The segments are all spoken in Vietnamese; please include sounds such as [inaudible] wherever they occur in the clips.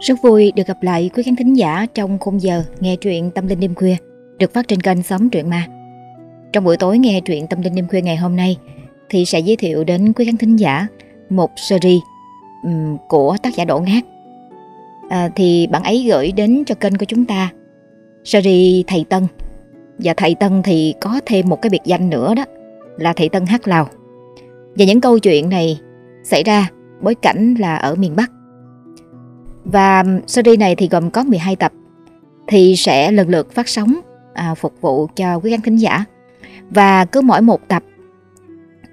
Rất vui được gặp lại quý khán thính giả trong khung giờ nghe truyện Tâm Linh Đêm Khuya được phát trên kênh Xóm Truyện Ma. Trong buổi tối nghe truyện Tâm Linh Đêm Khuya ngày hôm nay thì sẽ giới thiệu đến quý khán thính giả một series um, của tác giả Đỗ Ngát. À, thì bạn ấy gửi đến cho kênh của chúng ta series Thầy Tân. Và Thầy Tân thì có thêm một cái biệt danh nữa đó là Thầy Tân Hát Lào. Và những câu chuyện này xảy ra bối cảnh là ở miền Bắc và series này thì gồm có 12 tập thì sẽ lần lượt phát sóng à, phục vụ cho quý khán thính giả. Và cứ mỗi một tập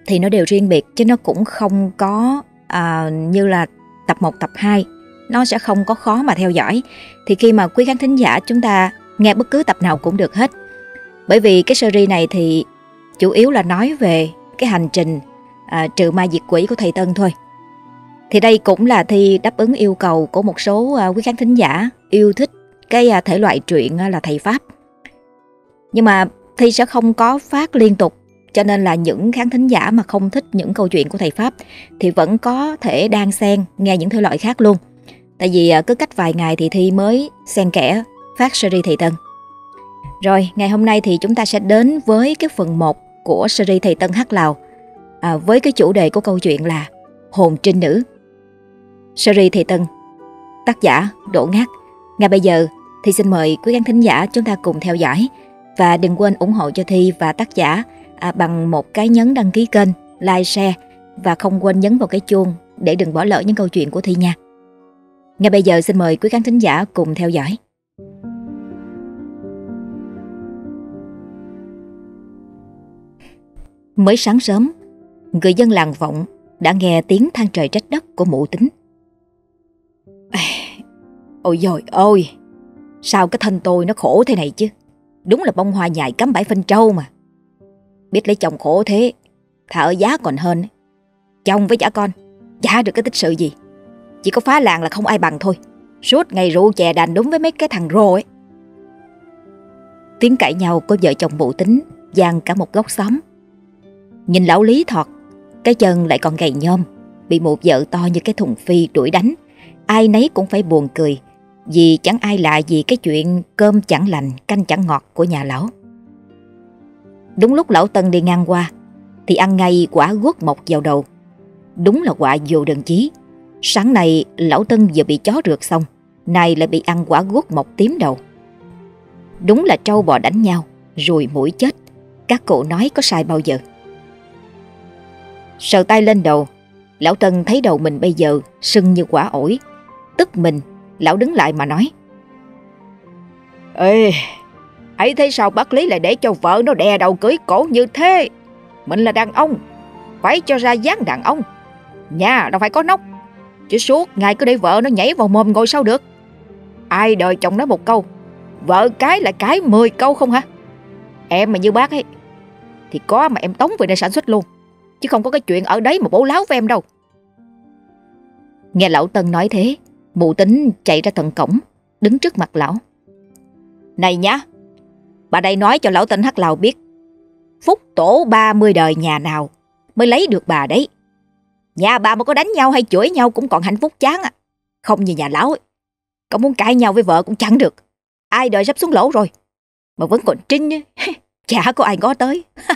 thì nó đều riêng biệt chứ nó cũng không có à, như là tập 1, tập 2 nó sẽ không có khó mà theo dõi. Thì khi mà quý khán thính giả chúng ta nghe bất cứ tập nào cũng được hết. Bởi vì cái series này thì chủ yếu là nói về cái hành trình à, trừ ma diệt quỷ của thầy Tân thôi. Thì đây cũng là thi đáp ứng yêu cầu của một số à, quý khán thính giả yêu thích cái à, thể loại truyện à, là thầy Pháp. Nhưng mà thi sẽ không có phát liên tục cho nên là những khán thính giả mà không thích những câu chuyện của thầy Pháp thì vẫn có thể đang xen nghe những thể loại khác luôn. Tại vì cứ cách vài ngày thì Thi mới xen kẽ phát series Thầy Tân. Rồi, ngày hôm nay thì chúng ta sẽ đến với cái phần 1 của series Thầy Tân Hát Lào à, với cái chủ đề của câu chuyện là Hồn Trinh Nữ. Series Thị Tân Tác giả Đỗ Ngát. Ngay bây giờ thì xin mời quý khán thính giả chúng ta cùng theo dõi. Và đừng quên ủng hộ cho Thi và tác giả à, bằng một cái nhấn đăng ký kênh, like, share Và không quên nhấn vào cái chuông để đừng bỏ lỡ những câu chuyện của Thi nha. Ngay bây giờ xin mời quý khán thính giả cùng theo dõi. Mới sáng sớm, người dân làng vọng đã nghe tiếng than trời trách đất của mụ tính. Ôi dồi ôi, sao cái thân tôi nó khổ thế này chứ? Đúng là bông hoa nhài cắm bãi phân trâu mà. Biết lấy chồng khổ thế, thà ở giá còn hơn. Chồng với chả con, chả được cái tích sự gì. Chỉ có phá làng là không ai bằng thôi. Suốt ngày rượu chè đành đúng với mấy cái thằng rô ấy. Tiếng cãi nhau của vợ chồng bộ tính giang cả một góc xóm. Nhìn lão Lý thọt, cái chân lại còn gầy nhôm, bị một vợ to như cái thùng phi đuổi đánh ai nấy cũng phải buồn cười vì chẳng ai lạ gì cái chuyện cơm chẳng lành, canh chẳng ngọt của nhà lão. Đúng lúc lão Tân đi ngang qua thì ăn ngay quả guốc mọc vào đầu. Đúng là quả vô đơn chí. Sáng nay lão Tân vừa bị chó rượt xong, nay lại bị ăn quả guốc mọc tím đầu. Đúng là trâu bò đánh nhau, rồi mũi chết. Các cụ nói có sai bao giờ. Sờ tay lên đầu, lão Tân thấy đầu mình bây giờ sưng như quả ổi, Tức mình, lão đứng lại mà nói. Ê, ấy thế sao bác Lý lại để cho vợ nó đè đầu cưới cổ như thế? Mình là đàn ông, phải cho ra dáng đàn ông. Nhà đâu phải có nóc, chứ suốt ngày cứ để vợ nó nhảy vào mồm ngồi sao được. Ai đời chồng nói một câu, vợ cái là cái mười câu không hả? Em mà như bác ấy, thì có mà em tống về đây sản xuất luôn. Chứ không có cái chuyện ở đấy mà bố láo với em đâu. Nghe lão Tân nói thế, Mụ tính chạy ra tận cổng, đứng trước mặt lão. Này nhá, bà đây nói cho lão tên Hắc Lào biết. Phúc tổ 30 đời nhà nào mới lấy được bà đấy. Nhà bà mà có đánh nhau hay chửi nhau cũng còn hạnh phúc chán à. Không như nhà lão ấy. Có muốn cãi nhau với vợ cũng chẳng được. Ai đời sắp xuống lỗ rồi. Mà vẫn còn trinh [laughs] Chả có ai ngó tới. [laughs]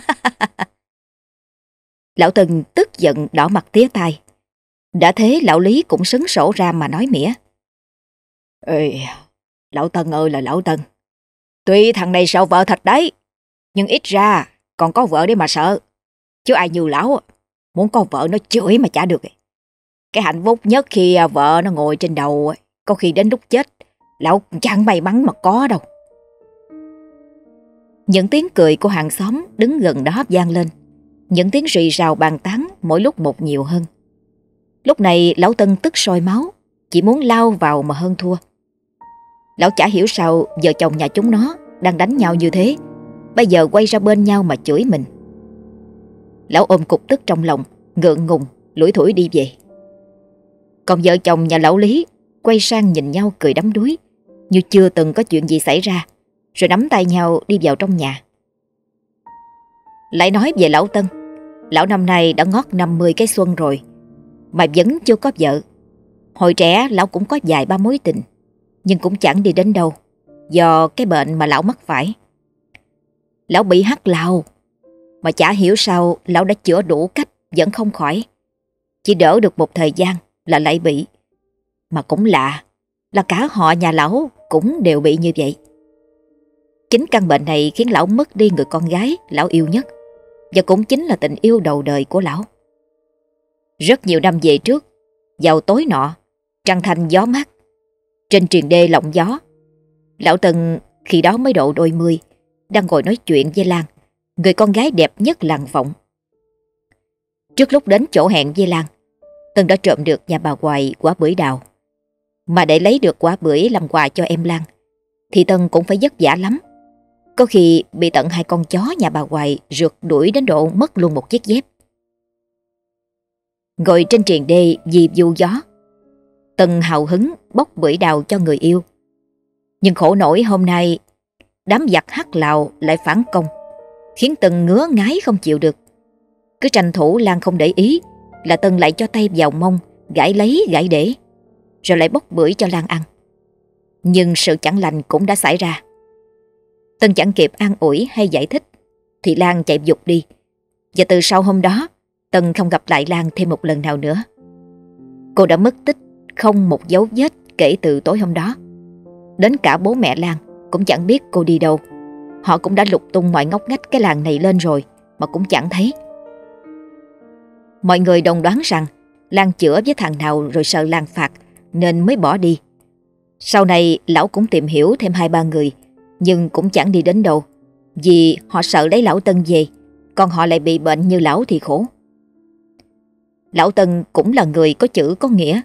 lão Tân tức giận đỏ mặt tía tai. Đã thế lão Lý cũng sấn sổ ra mà nói mỉa. Ê, lão Tân ơi là lão Tân. Tuy thằng này sợ vợ thật đấy, nhưng ít ra còn có vợ để mà sợ. Chứ ai như lão, muốn có vợ nó chửi mà chả được. Cái hạnh phúc nhất khi à, vợ nó ngồi trên đầu, có khi đến lúc chết, lão chẳng may mắn mà có đâu. Những tiếng cười của hàng xóm đứng gần đó vang lên. Những tiếng rì rào bàn tán mỗi lúc một nhiều hơn. Lúc này lão Tân tức sôi máu, chỉ muốn lao vào mà hơn thua. Lão chả hiểu sao vợ chồng nhà chúng nó đang đánh nhau như thế, bây giờ quay ra bên nhau mà chửi mình. Lão ôm cục tức trong lòng, ngượng ngùng, lủi thủi đi về. Còn vợ chồng nhà lão Lý quay sang nhìn nhau cười đắm đuối, như chưa từng có chuyện gì xảy ra, rồi nắm tay nhau đi vào trong nhà. Lại nói về lão Tân, lão năm nay đã ngót 50 cái xuân rồi, mà vẫn chưa có vợ. Hồi trẻ lão cũng có vài ba mối tình, nhưng cũng chẳng đi đến đâu, do cái bệnh mà lão mắc phải. Lão bị hắc lao, mà chả hiểu sao lão đã chữa đủ cách vẫn không khỏi. Chỉ đỡ được một thời gian là lại bị. Mà cũng lạ, là cả họ nhà lão cũng đều bị như vậy. Chính căn bệnh này khiến lão mất đi người con gái lão yêu nhất và cũng chính là tình yêu đầu đời của lão. Rất nhiều năm về trước, vào tối nọ, trăng thanh gió mát, trên triền đê lộng gió. Lão Tân khi đó mới độ đôi mươi, đang ngồi nói chuyện với Lan, người con gái đẹp nhất làng vọng. Trước lúc đến chỗ hẹn với Lan, Tân đã trộm được nhà bà Hoài quả bưởi đào. Mà để lấy được quả bưởi làm quà cho em Lan, thì Tân cũng phải vất vả lắm. Có khi bị tận hai con chó nhà bà Hoài rượt đuổi đến độ mất luôn một chiếc dép. Ngồi trên triền đê vì du gió, tần hào hứng bốc bưởi đào cho người yêu. Nhưng khổ nổi hôm nay, đám giặc hắc lào lại phản công, khiến tần ngứa ngái không chịu được. Cứ tranh thủ Lan không để ý, là tần lại cho tay vào mông, gãi lấy gãi để, rồi lại bốc bưởi cho Lan ăn. Nhưng sự chẳng lành cũng đã xảy ra. Tân chẳng kịp an ủi hay giải thích, thì Lan chạy dục đi. Và từ sau hôm đó, Tân không gặp lại Lan thêm một lần nào nữa. Cô đã mất tích không một dấu vết kể từ tối hôm đó. Đến cả bố mẹ Lan cũng chẳng biết cô đi đâu. Họ cũng đã lục tung mọi ngóc ngách cái làng này lên rồi mà cũng chẳng thấy. Mọi người đồng đoán rằng Lan chữa với thằng nào rồi sợ Lan phạt nên mới bỏ đi. Sau này, lão cũng tìm hiểu thêm hai ba người, nhưng cũng chẳng đi đến đâu vì họ sợ lấy lão Tân về, còn họ lại bị bệnh như lão thì khổ. Lão Tân cũng là người có chữ có nghĩa.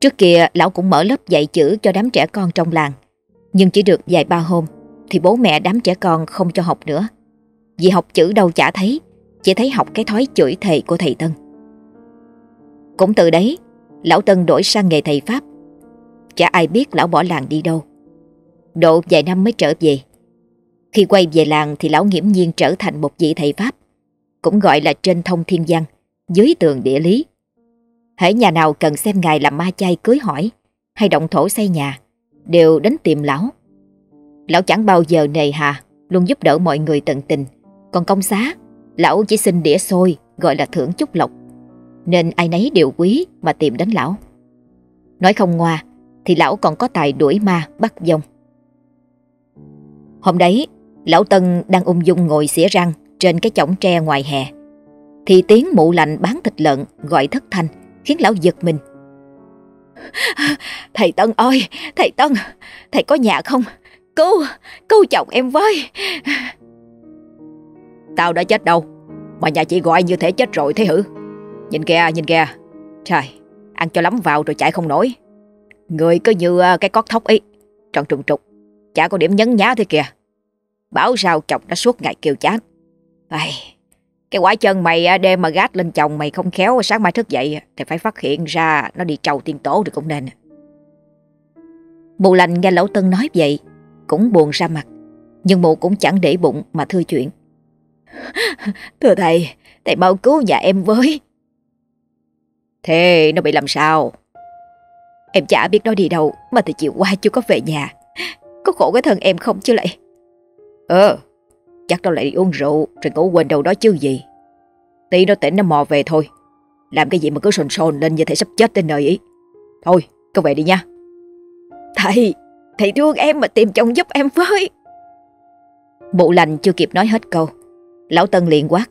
Trước kia lão cũng mở lớp dạy chữ cho đám trẻ con trong làng. Nhưng chỉ được vài ba hôm thì bố mẹ đám trẻ con không cho học nữa. Vì học chữ đâu chả thấy, chỉ thấy học cái thói chửi thầy của thầy Tân. Cũng từ đấy, lão Tân đổi sang nghề thầy Pháp. Chả ai biết lão bỏ làng đi đâu. Độ vài năm mới trở về. Khi quay về làng thì lão nghiễm nhiên trở thành một vị thầy Pháp, cũng gọi là trên thông thiên văn dưới tường địa lý. Hễ nhà nào cần xem ngài làm ma chay cưới hỏi hay động thổ xây nhà, đều đến tìm lão. Lão chẳng bao giờ nề hà, luôn giúp đỡ mọi người tận tình. Còn công xá, lão chỉ xin đĩa xôi, gọi là thưởng chút lộc. Nên ai nấy đều quý mà tìm đến lão. Nói không ngoa, thì lão còn có tài đuổi ma bắt dông. Hôm đấy, lão Tân đang ung dung ngồi xỉa răng trên cái chõng tre ngoài hè thì tiếng mụ lạnh bán thịt lợn gọi thất thanh khiến lão giật mình. [laughs] Thầy Tân ơi, thầy Tân, thầy có nhà không? Cứu, cứu chồng em với. [laughs] Tao đã chết đâu, mà nhà chị gọi như thể chết rồi thế hử? Nhìn kìa, nhìn kìa. Trời, ăn cho lắm vào rồi chạy không nổi. Người cứ như à, cái cót thóc ấy, tròn trùng trục, chả có điểm nhấn nhá thế kìa. Bảo sao chồng đã suốt ngày kêu chán. Ai, cái quả chân mày à, đem mà gát lên chồng mày không khéo sáng mai thức dậy thì phải phát hiện ra nó đi trầu tiên tổ được cũng nên. Mụ lành nghe lão Tân nói vậy cũng buồn ra mặt nhưng mụ cũng chẳng để bụng mà thưa chuyện. [laughs] Thưa thầy, thầy mau cứu nhà em với. Thế nó bị làm sao? Em chả biết nó đi đâu mà từ chiều qua chưa có về nhà. Có khổ cái thân em không chứ lại. Ờ, Chắc nó lại đi uống rượu Rồi ngủ quên đâu đó chứ gì Tí nó tỉnh nó mò về thôi. Làm cái gì mà cứ sồn sồn lên như thể sắp chết trên nơi ấy Thôi con về đi nha. Thầy Thầy thương em mà tìm chồng giúp em với. Mụ lành chưa kịp nói hết câu. Lão Tân liền quát.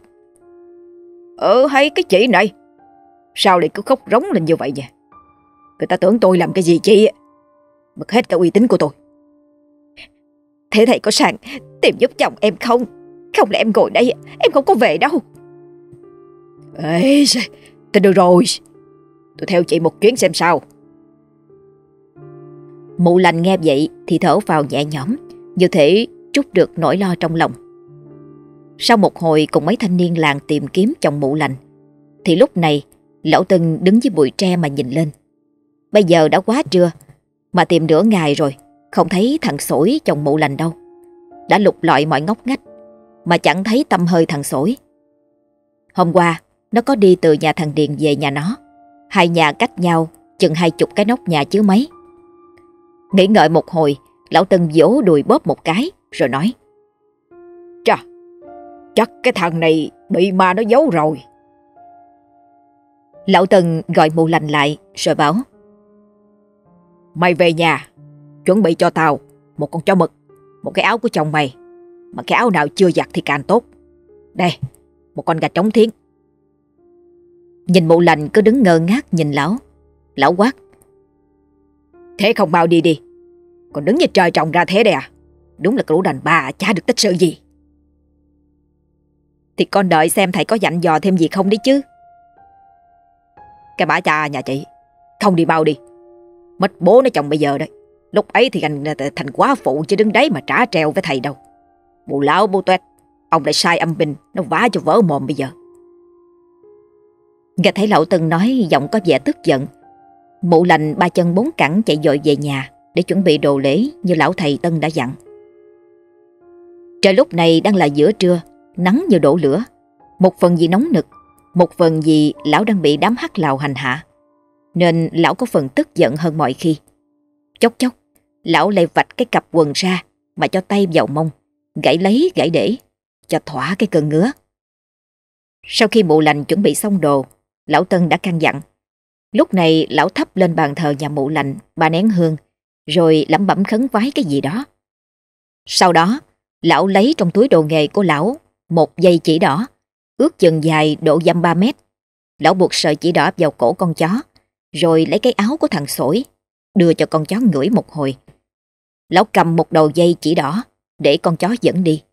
Ừ hay cái chị này. Sao lại cứ khóc rống lên như vậy nhỉ? Người ta tưởng tôi làm cái gì chi Mất hết cả uy tín của tôi. Thế thầy có sẵn tìm giúp chồng em không? Không lẽ em ngồi đây, em không có về đâu. Ê, tôi được rồi. Tôi theo chị một chuyến xem sao. Mụ lành nghe vậy thì thở vào nhẹ nhõm, như thể trút được nỗi lo trong lòng. Sau một hồi cùng mấy thanh niên làng tìm kiếm chồng mụ lành, thì lúc này lão Tân đứng dưới bụi tre mà nhìn lên. Bây giờ đã quá trưa, mà tìm nửa ngày rồi không thấy thằng sổi chồng mụ lành đâu Đã lục lọi mọi ngóc ngách Mà chẳng thấy tâm hơi thằng sổi Hôm qua nó có đi từ nhà thằng Điền về nhà nó Hai nhà cách nhau chừng hai chục cái nóc nhà chứ mấy. Nghĩ ngợi một hồi, lão Tân vỗ đùi bóp một cái, rồi nói. Chà, chắc cái thằng này bị ma nó giấu rồi. Lão Tân gọi mụ lành lại, rồi bảo. Mày về nhà, chuẩn bị cho tao một con chó mực, một cái áo của chồng mày. Mà cái áo nào chưa giặt thì càng tốt. Đây, một con gà trống thiến. Nhìn mụ lành cứ đứng ngơ ngác nhìn lão. Lão quát. Thế không bao đi đi. Còn đứng như trời trồng ra thế đây à? Đúng là lũ đàn bà chả được tích sự gì. Thì con đợi xem thầy có dặn dò thêm gì không đi chứ. Cái bả cha nhà chị, không đi bao đi. Mất bố nó chồng bây giờ đấy. Lúc ấy thì thành, ờ, thành quá phụ chứ đứng đấy mà trả treo với thầy đâu. Bù lão bù tuét, ông lại sai âm binh, nó vá cho vỡ mồm bây giờ. Nghe thấy lão Tân nói giọng có vẻ tức giận. Mụ lành ba chân bốn cẳng chạy dội về nhà để chuẩn bị đồ lễ như lão thầy Tân đã dặn. Trời lúc này đang là giữa trưa, nắng như đổ lửa. Một phần vì nóng nực, một phần vì lão đang bị đám hắc lào hành hạ. Nên lão có phần tức giận hơn mọi khi. Chốc chốc, lão lại vạch cái cặp quần ra mà cho tay vào mông, gãy lấy gãy để, cho thỏa cái cơn ngứa. Sau khi mụ lành chuẩn bị xong đồ, lão Tân đã căn dặn. Lúc này lão thắp lên bàn thờ nhà mụ lành ba nén hương, rồi lẩm bẩm khấn vái cái gì đó. Sau đó, lão lấy trong túi đồ nghề của lão một dây chỉ đỏ, ước chừng dài độ dăm 3 mét. Lão buộc sợi chỉ đỏ vào cổ con chó, rồi lấy cái áo của thằng sổi, đưa cho con chó ngửi một hồi. Lão cầm một đầu dây chỉ đỏ, để con chó dẫn đi.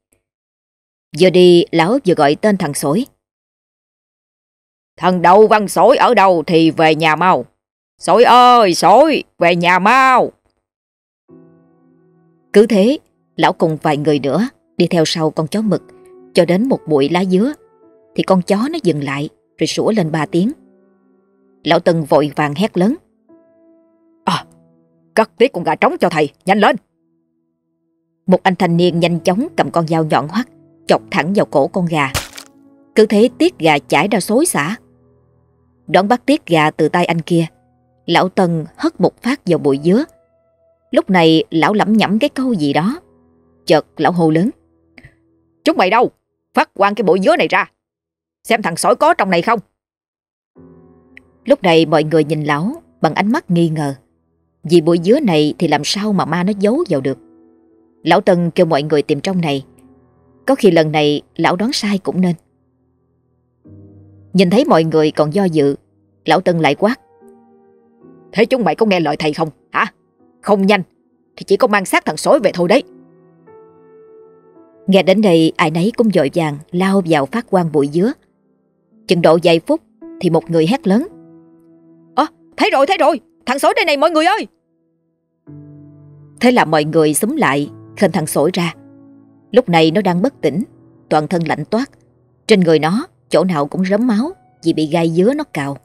Vừa đi, lão vừa gọi tên thằng sổi. Thằng đầu văn sổi ở đâu thì về nhà mau. Sổi ơi, sổi, về nhà mau. Cứ thế, lão cùng vài người nữa đi theo sau con chó mực cho đến một bụi lá dứa thì con chó nó dừng lại rồi sủa lên ba tiếng. Lão Tân vội vàng hét lớn. À, cắt tiết con gà trống cho thầy, nhanh lên. Một anh thanh niên nhanh chóng cầm con dao nhọn hoắt chọc thẳng vào cổ con gà. Cứ thế tiết gà chảy ra xối xả. Đón bắt tiết gà từ tay anh kia, lão Tân hất một phát vào bụi dứa. Lúc này lão lẩm nhẩm cái câu gì đó. Chợt lão hô lớn. Chúng mày đâu? Phát quang cái bụi dứa này ra. Xem thằng sói có trong này không? Lúc này mọi người nhìn lão bằng ánh mắt nghi ngờ. Vì bụi dứa này thì làm sao mà ma nó giấu vào được. Lão Tân kêu mọi người tìm trong này. Có khi lần này lão đoán sai cũng nên. Nhìn thấy mọi người còn do dự, lão Tân lại quát. Thế chúng mày có nghe lời thầy không, hả? Không nhanh, thì chỉ có mang xác thằng sói về thôi đấy. Nghe đến đây ai nấy cũng dội vàng lao vào phát quang bụi dứa. Chừng độ vài phút thì một người hét lớn. Ơ, à, thấy rồi, thấy rồi, thằng sói đây này mọi người ơi. Thế là mọi người xúm lại, khênh thằng sói ra. Lúc này nó đang bất tỉnh, toàn thân lạnh toát. Trên người nó, chỗ nào cũng rớm máu vì bị gai dứa nó cào.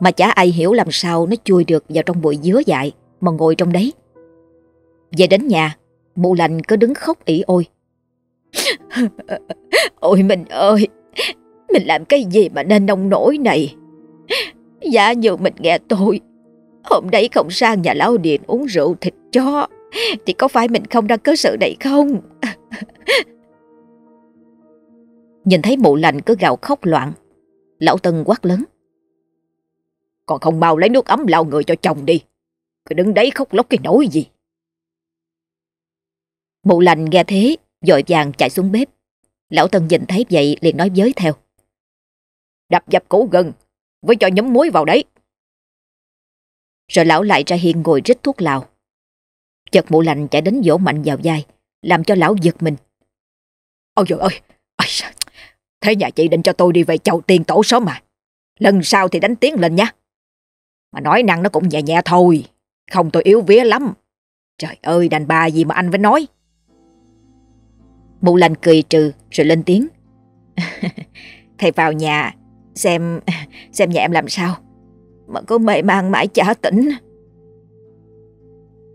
Mà chả ai hiểu làm sao nó chui được vào trong bụi dứa dại mà ngồi trong đấy. Về đến nhà, mụ lành cứ đứng khóc ỉ ôi. [laughs] Ôi mình ơi, mình làm cái gì mà nên nông nổi này? Giả như mình nghe tôi, hôm đấy không sang nhà lão điện uống rượu thịt chó, thì có phải mình không đang có sự này không? [laughs] Nhìn thấy mụ lành cứ gào khóc loạn, lão Tân quát lớn. Còn không mau lấy nước ấm lau người cho chồng đi, cứ đứng đấy khóc lóc cái nỗi gì. Mụ lành nghe thế, dội vàng chạy xuống bếp. Lão Tân nhìn thấy vậy liền nói với theo. Đập dập củ gừng, với cho nhấm muối vào đấy. Rồi lão lại ra hiên ngồi rít thuốc lào. Chợt mụ lành chạy đến vỗ mạnh vào vai, làm cho lão giật mình. Ôi trời ơi, thế nhà chị định cho tôi đi về chầu tiền tổ sớm mà. Lần sau thì đánh tiếng lên nha. Mà nói năng nó cũng nhẹ nhẹ thôi, không tôi yếu vía lắm. Trời ơi, đàn bà gì mà anh phải nói. Mụ lành cười trừ rồi lên tiếng. [laughs] Thầy vào nhà xem xem nhà em làm sao mà có mê man mãi chả tỉnh.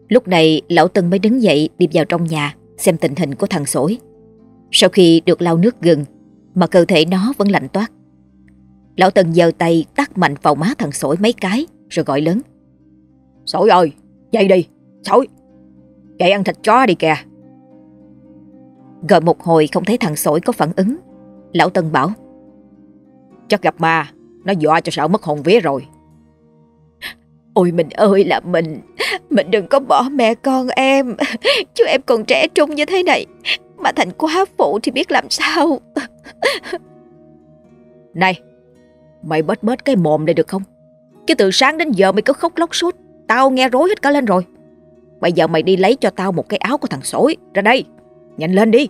Lúc này lão Tân mới đứng dậy đi vào trong nhà xem tình hình của thằng sổi. Sau khi được lau nước gừng mà cơ thể nó vẫn lạnh toát. Lão Tân giơ tay tắt mạnh vào má thằng sổi mấy cái rồi gọi lớn. Sổi ơi, dậy đi, sổi. Dậy ăn thịt chó đi kìa. Gọi một hồi không thấy thằng sổi có phản ứng. Lão Tân bảo. Chắc gặp ma, nó dọa cho sợ mất hồn vía rồi. Ôi mình ơi là mình Mình đừng có bỏ mẹ con em Chứ em còn trẻ trung như thế này Mà thành quá phụ thì biết làm sao [laughs] Này Mày bớt bớt cái mồm này được không? Chứ từ sáng đến giờ mày cứ khóc lóc suốt. Tao nghe rối hết cả lên rồi. Bây giờ mày đi lấy cho tao một cái áo của thằng sổi Ra đây Nhanh lên đi.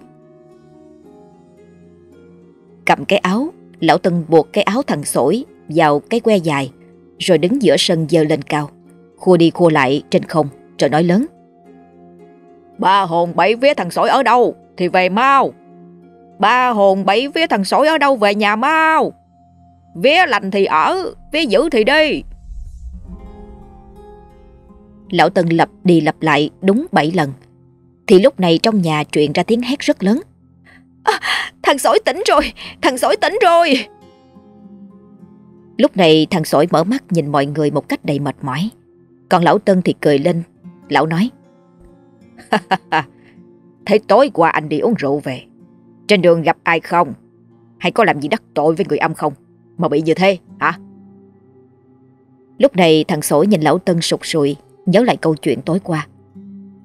Cầm cái áo Lão Tân buộc cái áo thằng sổi Vào cái que dài rồi đứng giữa sân dơ lên cao, khua đi khua lại trên không, rồi nói lớn. Ba hồn bảy vía thằng sỏi ở đâu? Thì về mau. Ba hồn bảy vía thằng sói ở đâu về nhà mau. Vía lành thì ở, vía dữ thì đi. Lão Tân lập đi lặp lại đúng bảy lần. Thì lúc này trong nhà truyền ra tiếng hét rất lớn. À, thằng sói tỉnh rồi, thằng sói tỉnh rồi. Lúc này thằng sói mở mắt nhìn mọi người một cách đầy mệt mỏi. Còn lão Tân thì cười lên. Lão nói. [laughs] Thế tối qua anh đi uống rượu về. Trên đường gặp ai không? Hay có làm gì đắc tội với người âm không? Mà bị như thế hả? Lúc này thằng sỏi nhìn lão Tân sụt sùi nhớ lại câu chuyện tối qua.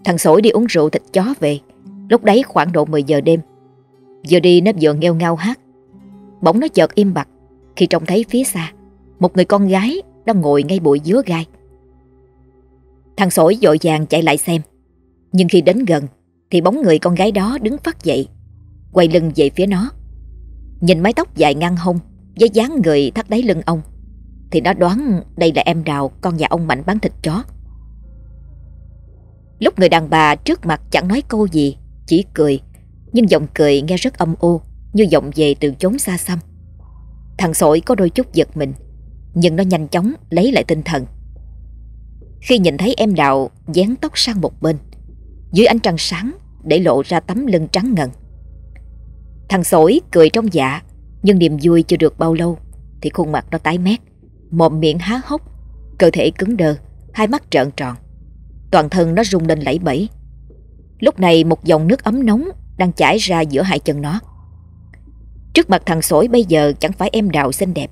Thằng sỏi đi uống rượu thịt chó về. Lúc đấy khoảng độ 10 giờ đêm. Vừa đi nó vừa nghêu ngao hát. Bỗng nó chợt im bặt khi trông thấy phía xa một người con gái đang ngồi ngay bụi dứa gai. Thằng sỏi dội vàng chạy lại xem. Nhưng khi đến gần thì bóng người con gái đó đứng phát dậy, quay lưng về phía nó. Nhìn mái tóc dài ngang hông với dáng người thắt đáy lưng ông thì nó đoán đây là em Đào con nhà ông Mạnh bán thịt chó. Lúc người đàn bà trước mặt chẳng nói câu gì, chỉ cười, nhưng giọng cười nghe rất âm u, như giọng về từ chốn xa xăm. Thằng sội có đôi chút giật mình, nhưng nó nhanh chóng lấy lại tinh thần. Khi nhìn thấy em Đào dán tóc sang một bên, dưới ánh trăng sáng để lộ ra tấm lưng trắng ngần. Thằng sổi cười trong dạ, nhưng niềm vui chưa được bao lâu thì khuôn mặt nó tái mét, mồm miệng há hốc, cơ thể cứng đơ, hai mắt trợn tròn. Toàn thân nó rung lên lẫy bẫy. Lúc này một dòng nước ấm nóng đang chảy ra giữa hai chân nó. Trước mặt thằng sổi bây giờ chẳng phải em đào xinh đẹp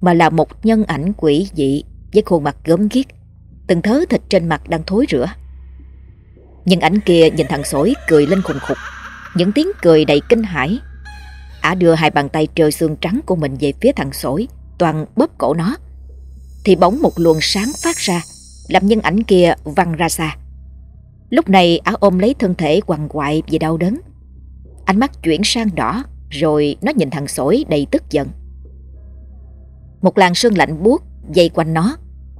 mà là một nhân ảnh quỷ dị với khuôn mặt gớm ghiếc, từng thớ thịt trên mặt đang thối rữa. nhân ảnh kia nhìn thằng sỏi cười lên khùng khục, những tiếng cười đầy kinh hãi. Ả đưa hai bàn tay trơ xương trắng của mình về phía thằng sỏi, toàn bóp cổ nó. Thì bóng một luồng sáng phát ra, làm nhân ảnh kia văng ra xa. Lúc này Ả ôm lấy thân thể quằn quại vì đau đớn. Ánh mắt chuyển sang đỏ, rồi nó nhìn thằng sỏi đầy tức giận. Một làn sương lạnh buốt dây quanh nó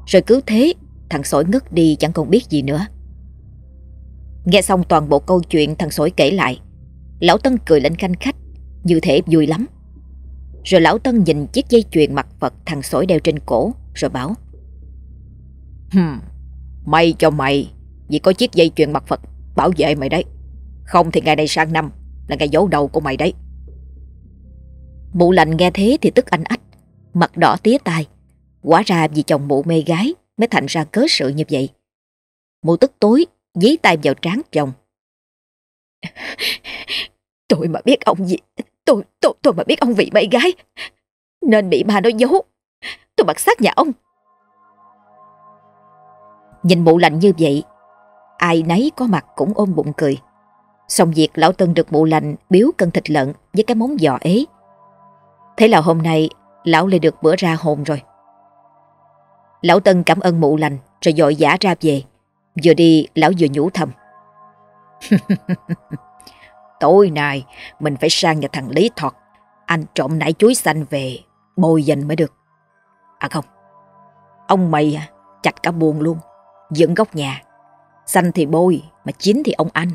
Rồi cứ thế thằng sỏi ngất đi chẳng còn biết gì nữa Nghe xong toàn bộ câu chuyện thằng sỏi kể lại Lão Tân cười lên khanh khách như thể vui lắm Rồi lão Tân nhìn chiếc dây chuyền mặt Phật thằng sỏi đeo trên cổ Rồi bảo hmm, May cho mày Vì có chiếc dây chuyền mặt Phật bảo vệ mày đấy Không thì ngày này sang năm Là ngày giấu đầu của mày đấy Mụ lành nghe thế thì tức anh ách mặt đỏ tía tai. Quả ra vì chồng mụ mê gái mới thành ra cớ sự như vậy. Mụ tức tối, dí tay vào trán chồng. [laughs] Tôi mà biết ông gì, tôi, tôi, tôi mà biết ông vị mấy gái, nên bị ma nó giấu. Tôi bắt xác nhà ông. Nhìn mụ lạnh như vậy, ai nấy có mặt cũng ôm bụng cười. Xong việc lão Tân được mụ lành biếu cân thịt lợn với cái móng giò ế. Thế là hôm nay lão lại được bữa ra hồn rồi. Lão Tân cảm ơn mụ lành rồi dội giả ra về. Vừa đi lão vừa nhủ thầm. [laughs] Tối nay mình phải sang nhà thằng Lý Thọt. Anh trộm nải chuối xanh về bồi dành mới được. À không, ông mày chặt cả buồn luôn. Dựng góc nhà. Xanh thì bôi mà chín thì ông anh.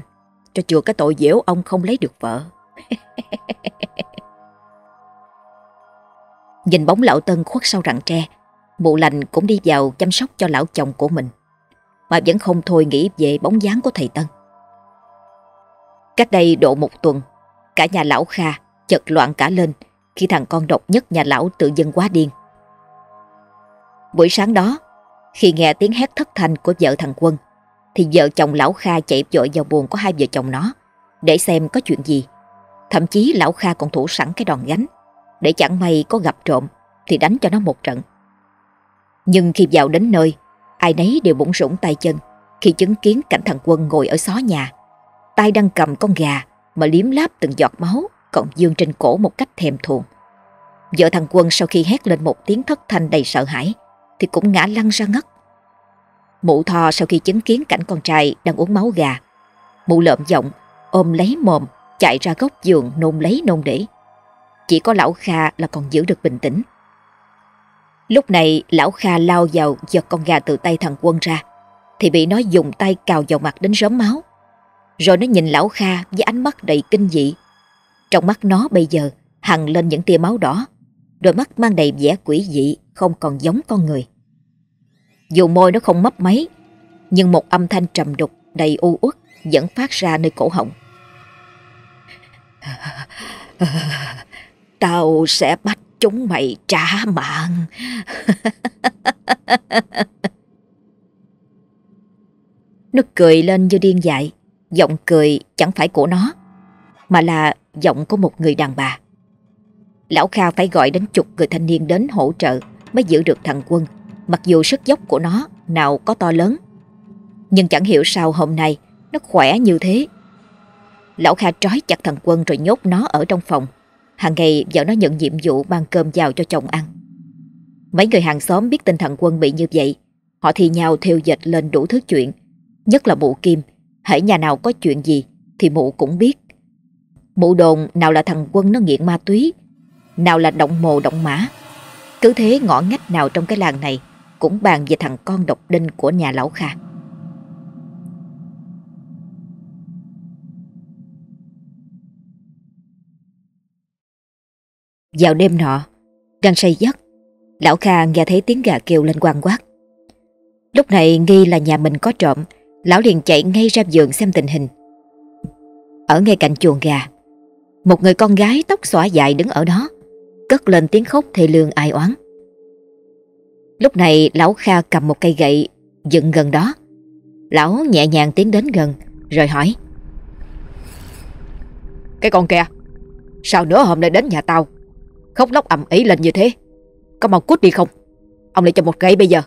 Cho chừa cái tội dẻo ông không lấy được vợ. [laughs] Nhìn bóng lão Tân khuất sau rặng tre, mụ lành cũng đi vào chăm sóc cho lão chồng của mình. Mà vẫn không thôi nghĩ về bóng dáng của thầy Tân. Cách đây độ một tuần, cả nhà lão Kha chật loạn cả lên khi thằng con độc nhất nhà lão tự dưng quá điên. Buổi sáng đó, Khi nghe tiếng hét thất thanh của vợ thằng Quân Thì vợ chồng lão Kha chạy vội vào buồn của hai vợ chồng nó Để xem có chuyện gì. Thậm chí lão Kha còn thủ sẵn cái đòn gánh Để chẳng may có gặp trộm Thì đánh cho nó một trận. Nhưng khi vào đến nơi Ai nấy đều bỗng rủng tay chân Khi chứng kiến cảnh thằng Quân ngồi ở xó nhà tay đang cầm con gà, Mà liếm láp từng giọt máu, Còn dương trên cổ một cách thèm thuồng Vợ thằng Quân sau khi hét lên một tiếng thất thanh đầy sợ hãi, Thì cũng ngã lăn ra ngất Mụ thò sau khi chứng kiến cảnh con trai đang uống máu gà, Mụ lợm giọng, ôm lấy mồm, chạy ra góc giường nôn lấy nôn để. Chỉ có lão Kha là còn giữ được bình tĩnh. Lúc này, lão Kha lao vào giật con gà từ tay thằng quân ra, thì bị nó dùng tay cào vào mặt đến rớm máu. Rồi nó nhìn lão Kha với ánh mắt đầy kinh dị. Trong mắt nó bây giờ hằng lên những tia máu đỏ đôi mắt mang đầy vẻ quỷ dị, không còn giống con người. Dù môi nó không mấp máy, nhưng một âm thanh trầm đục đầy u uất vẫn phát ra nơi cổ họng. [laughs] Tao sẽ bắt chúng mày trả mạng. [laughs] nó cười lên như điên dại. Giọng cười chẳng phải của nó, mà là giọng của một người đàn bà. Lão Kha phải gọi đến chục người thanh niên đến hỗ trợ mới giữ được thằng quân, mặc dù sức dốc của nó nào có to lớn. Nhưng chẳng hiểu sao hôm nay nó khỏe như thế Lão Kha trói chặt thằng Quân rồi nhốt nó ở trong phòng. Hàng ngày vợ nó nhận nhiệm vụ mang cơm vào cho chồng ăn. Mấy người hàng xóm biết tin thằng Quân bị như vậy. Họ thì nhau theo dệt lên đủ thứ chuyện. Nhất là mụ Kim. Hãy nhà nào có chuyện gì thì mụ cũng biết. Mụ đồn nào là thằng Quân nó nghiện ma túy. Nào là động mồ động mã. Cứ thế ngõ ngách nào trong cái làng này cũng bàn về thằng con độc đinh của nhà lão Kha. Vào đêm nọ, đang say giấc, lão Kha nghe thấy tiếng gà kêu lên quang quát. Lúc này nghi là nhà mình có trộm, lão liền chạy ngay ra giường xem tình hình. Ở ngay cạnh chuồng gà, một người con gái tóc xõa dài đứng ở đó, cất lên tiếng khóc thê lương ai oán. Lúc này lão Kha cầm một cây gậy dựng gần đó. Lão nhẹ nhàng tiến đến gần rồi hỏi. Cái con kia, sao nửa hôm nay đến nhà tao Khóc lóc ầm ĩ lên như thế Có mau cút đi không Ông lại cho một gậy bây giờ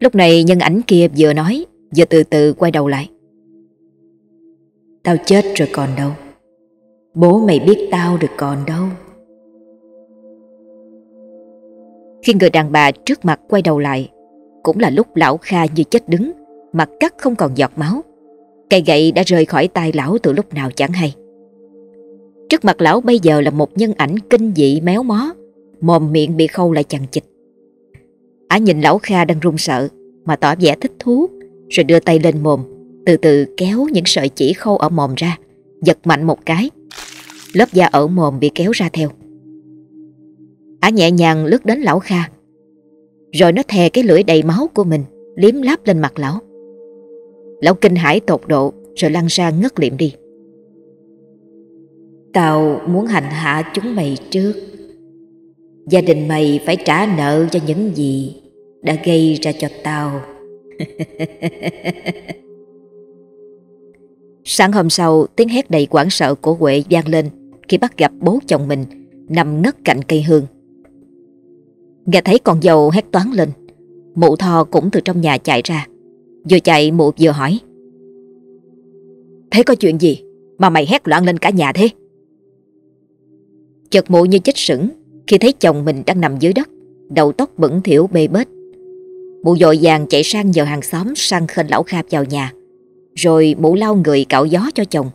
Lúc này nhân ảnh kia vừa nói Vừa từ từ quay đầu lại. Tao chết rồi còn đâu. Bố mày biết tao được còn đâu. Khi người đàn bà trước mặt quay đầu lại Cũng là lúc lão Kha như chết đứng Mặt cắt không còn giọt máu. Cây gậy đã rơi khỏi tay lão từ lúc nào chẳng hay. Trước mặt lão bây giờ là một nhân ảnh kinh dị méo mó, mồm miệng bị khâu lại chằng chịch. Á nhìn lão Kha đang run sợ mà tỏ vẻ thích thú, rồi đưa tay lên mồm, từ từ kéo những sợi chỉ khâu ở mồm ra, giật mạnh một cái. Lớp da ở mồm bị kéo ra theo. Á nhẹ nhàng lướt đến lão Kha, rồi nó thè cái lưỡi đầy máu của mình, liếm láp lên mặt lão. Lão kinh hãi tột độ, rồi lăn ra ngất liệm đi. Tao muốn hành hạ chúng mày trước Gia đình mày phải trả nợ cho những gì đã gây ra cho tao. [laughs] Sáng hôm sau, tiếng hét đầy quảng sợ của Huệ vang lên Khi bắt gặp bố chồng mình nằm ngất cạnh cây hương. Nghe thấy con dâu hét toán lên, Mụ thò cũng từ trong nhà chạy ra, Vừa chạy mụ vừa hỏi. Thế có chuyện gì mà mày hét loạn lên cả nhà thế? Chợt mụ như chết sững khi thấy chồng mình đang nằm dưới đất, đầu tóc bẩn thỉu bê bết. Mụ dội vàng chạy sang nhờ hàng xóm sang khênh lão Kha vào nhà. Rồi mụ lau người cạo gió cho chồng.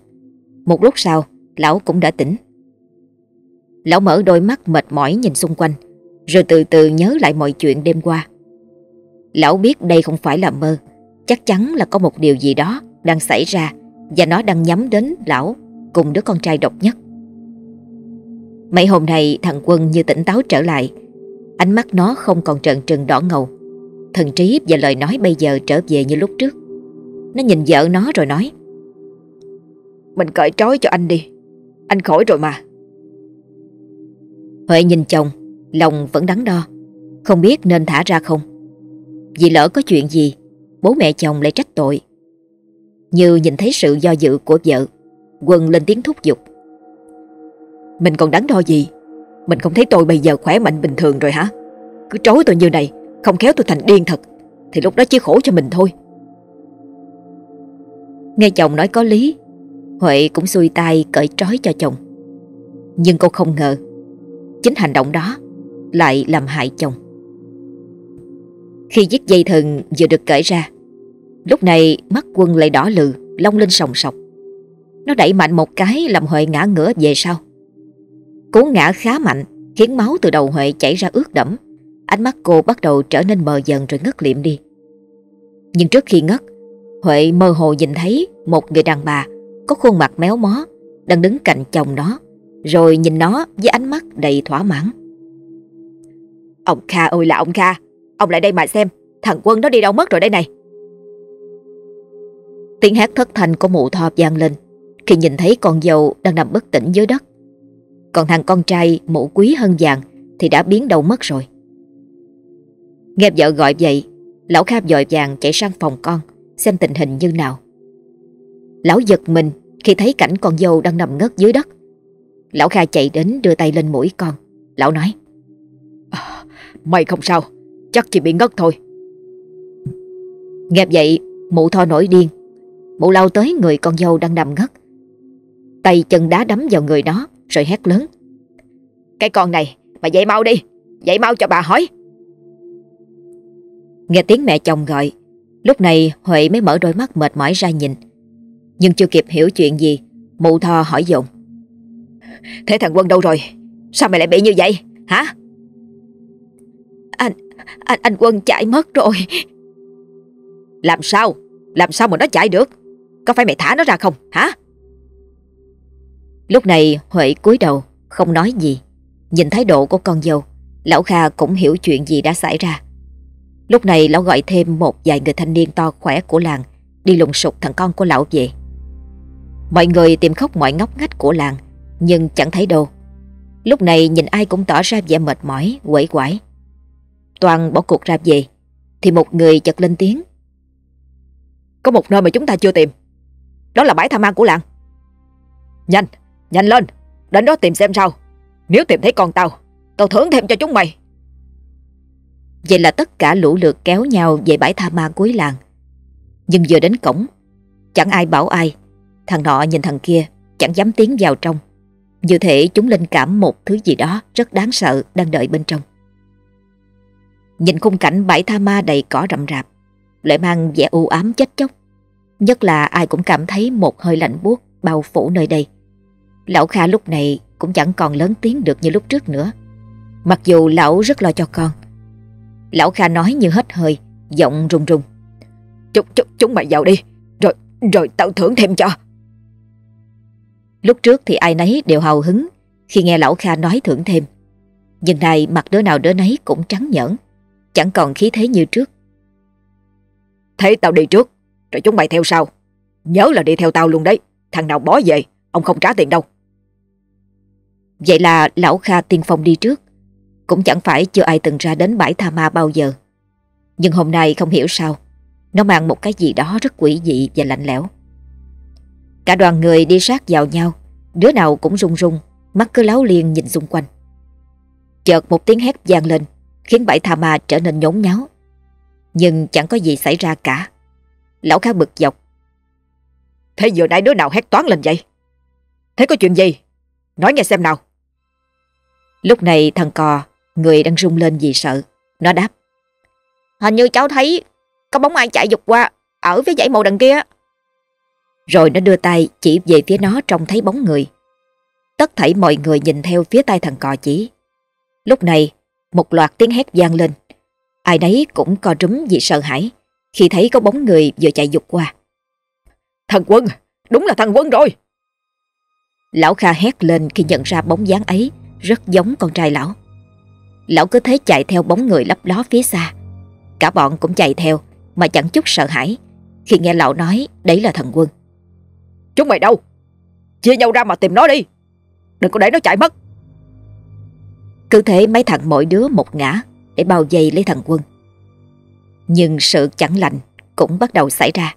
Một lúc sau, lão cũng đã tỉnh. Lão mở đôi mắt mệt mỏi nhìn xung quanh, rồi từ từ nhớ lại mọi chuyện đêm qua. Lão biết đây không phải là mơ, chắc chắn là có một điều gì đó đang xảy ra và nó đang nhắm đến lão cùng đứa con trai độc nhất. Mấy hôm nay thằng Quân như tỉnh táo trở lại. Ánh mắt nó không còn trợn trừng đỏ ngầu. Thần trí và lời nói bây giờ trở về như lúc trước. Nó nhìn vợ nó rồi nói Mình cởi trói cho anh đi. Anh khỏi rồi mà. Huệ nhìn chồng Lòng vẫn đắn đo Không biết nên thả ra không. Vì lỡ có chuyện gì Bố mẹ chồng lại trách tội. Như nhìn thấy sự do dự của vợ Quân lên tiếng thúc giục mình còn đắn đo gì? Mình không thấy tôi bây giờ khỏe mạnh bình thường rồi hả? Cứ trối tôi như này, Không khéo tôi thành điên thật. Thì lúc đó chỉ khổ cho mình thôi. Nghe chồng nói có lý, Huệ cũng xuôi tay cởi trói cho chồng. Nhưng cô không ngờ, Chính hành động đó Lại làm hại chồng. Khi chiếc dây thừng vừa được cởi ra, Lúc này mắt quân lại đỏ lừ, Long lên sòng sọc. Nó đẩy mạnh một cái làm Huệ ngã ngửa về sau. Cú ngã khá mạnh Khiến máu từ đầu Huệ chảy ra ướt đẫm Ánh mắt cô bắt đầu trở nên mờ dần rồi ngất liệm đi Nhưng trước khi ngất Huệ mơ hồ nhìn thấy một người đàn bà có khuôn mặt méo mó đang đứng cạnh chồng nó rồi nhìn nó với ánh mắt đầy thỏa mãn. Ông Kha ơi là ông Kha, ông lại đây mà xem, thằng Quân nó đi đâu mất rồi đây này. Tiếng hát thất thanh của mụ thọp vang lên khi nhìn thấy con dâu đang nằm bất tỉnh dưới đất. Còn thằng con trai mụ quý hơn vàng thì đã biến đâu mất rồi. Nghe vợ gọi vậy, lão Kha dội vàng chạy sang phòng con xem tình hình như nào. Lão giật mình khi thấy cảnh con dâu đang nằm ngất dưới đất. Lão Kha chạy đến đưa tay lên mũi con. Lão nói. À, mày không sao, chắc chỉ bị ngất thôi. Nghe vậy, mụ tho nổi điên. Mụ lao tới người con dâu đang nằm ngất. Tay chân đá đấm vào người nó rồi hét lớn. Cái con này, bà dậy mau đi, dậy mau cho bà hỏi. Nghe tiếng mẹ chồng gọi, Lúc này Huệ mới mở đôi mắt mệt mỏi ra nhìn. Nhưng chưa kịp hiểu chuyện gì Mụ thò hỏi dồn. Thế thằng Quân đâu rồi? Sao mày lại bị như vậy? Hả? Anh Anh anh Quân chạy mất rồi. Làm sao? Làm sao mà nó chạy được? Có phải mày thả nó ra không? Hả? Lúc này Huệ cúi đầu Không nói gì Nhìn thái độ của con dâu Lão Kha cũng hiểu chuyện gì đã xảy ra Lúc này lão gọi thêm một vài người thanh niên to khỏe của làng đi lùng sục thằng con của lão về. Mọi người tìm khóc mọi ngóc ngách của làng nhưng chẳng thấy đâu. Lúc này nhìn ai cũng tỏ ra vẻ mệt mỏi, quẩy quải. Toàn bỏ cuộc ra về thì một người chợt lên tiếng. Có một nơi mà chúng ta chưa tìm. Đó là bãi tha ma của làng. Nhanh, nhanh lên, đến đó tìm xem sao. Nếu tìm thấy con tao, tao thưởng thêm cho chúng mày. Vậy là tất cả lũ lượt kéo nhau về bãi tha ma cuối làng. Nhưng vừa đến cổng, chẳng ai bảo ai. Thằng nọ nhìn thằng kia, chẳng dám tiến vào trong. Như thể chúng linh cảm một thứ gì đó rất đáng sợ đang đợi bên trong. Nhìn khung cảnh bãi tha ma đầy cỏ rậm rạp, lại mang vẻ u ám chết chóc. Nhất là ai cũng cảm thấy một hơi lạnh buốt bao phủ nơi đây. Lão Kha lúc này cũng chẳng còn lớn tiếng được như lúc trước nữa. Mặc dù lão rất lo cho con, Lão Kha nói như hết hơi, giọng run run. Chúng, chúng, chúng mày vào đi, rồi, rồi tao thưởng thêm cho. Lúc trước thì ai nấy đều hào hứng khi nghe lão Kha nói thưởng thêm. Nhưng này mặt đứa nào đứa nấy cũng trắng nhẫn, chẳng còn khí thế như trước. Thế tao đi trước, rồi chúng mày theo sau. Nhớ là đi theo tao luôn đấy, thằng nào bó về, ông không trả tiền đâu. Vậy là lão Kha tiên phong đi trước, cũng chẳng phải chưa ai từng ra đến bãi tha ma bao giờ. Nhưng hôm nay không hiểu sao Nó mang một cái gì đó rất quỷ dị và lạnh lẽo. Cả đoàn người đi sát vào nhau Đứa nào cũng run run Mắt cứ láo liên nhìn xung quanh. Chợt một tiếng hét vang lên Khiến bãi tha ma trở nên nhốn nháo. Nhưng chẳng có gì xảy ra cả. Lão kha bực dọc. Thế vừa nãy đứa nào hét toán lên vậy? Thế có chuyện gì? Nói nghe xem nào. Lúc này thằng cò Người đang rung lên vì sợ. Nó đáp Hình như cháu thấy Có bóng ai chạy dục qua Ở phía dãy màu đằng kia. Rồi nó đưa tay chỉ về phía nó trông thấy bóng người. Tất thảy mọi người nhìn theo phía tay thằng cò chỉ. Lúc này Một loạt tiếng hét vang lên. Ai nấy cũng co rúm vì sợ hãi Khi thấy có bóng người vừa chạy dục qua. Thằng Quân Đúng là thằng Quân rồi. Lão Kha hét lên khi nhận ra bóng dáng ấy Rất giống con trai lão Lão cứ thế chạy theo bóng người lấp ló phía xa Cả bọn cũng chạy theo Mà chẳng chút sợ hãi Khi nghe lão nói đấy là thần quân Chúng mày đâu Chia nhau ra mà tìm nó đi Đừng có để nó chạy mất Cứ thế mấy thằng mỗi đứa một ngã Để bao vây lấy thằng quân. Nhưng sự chẳng lành cũng bắt đầu xảy ra.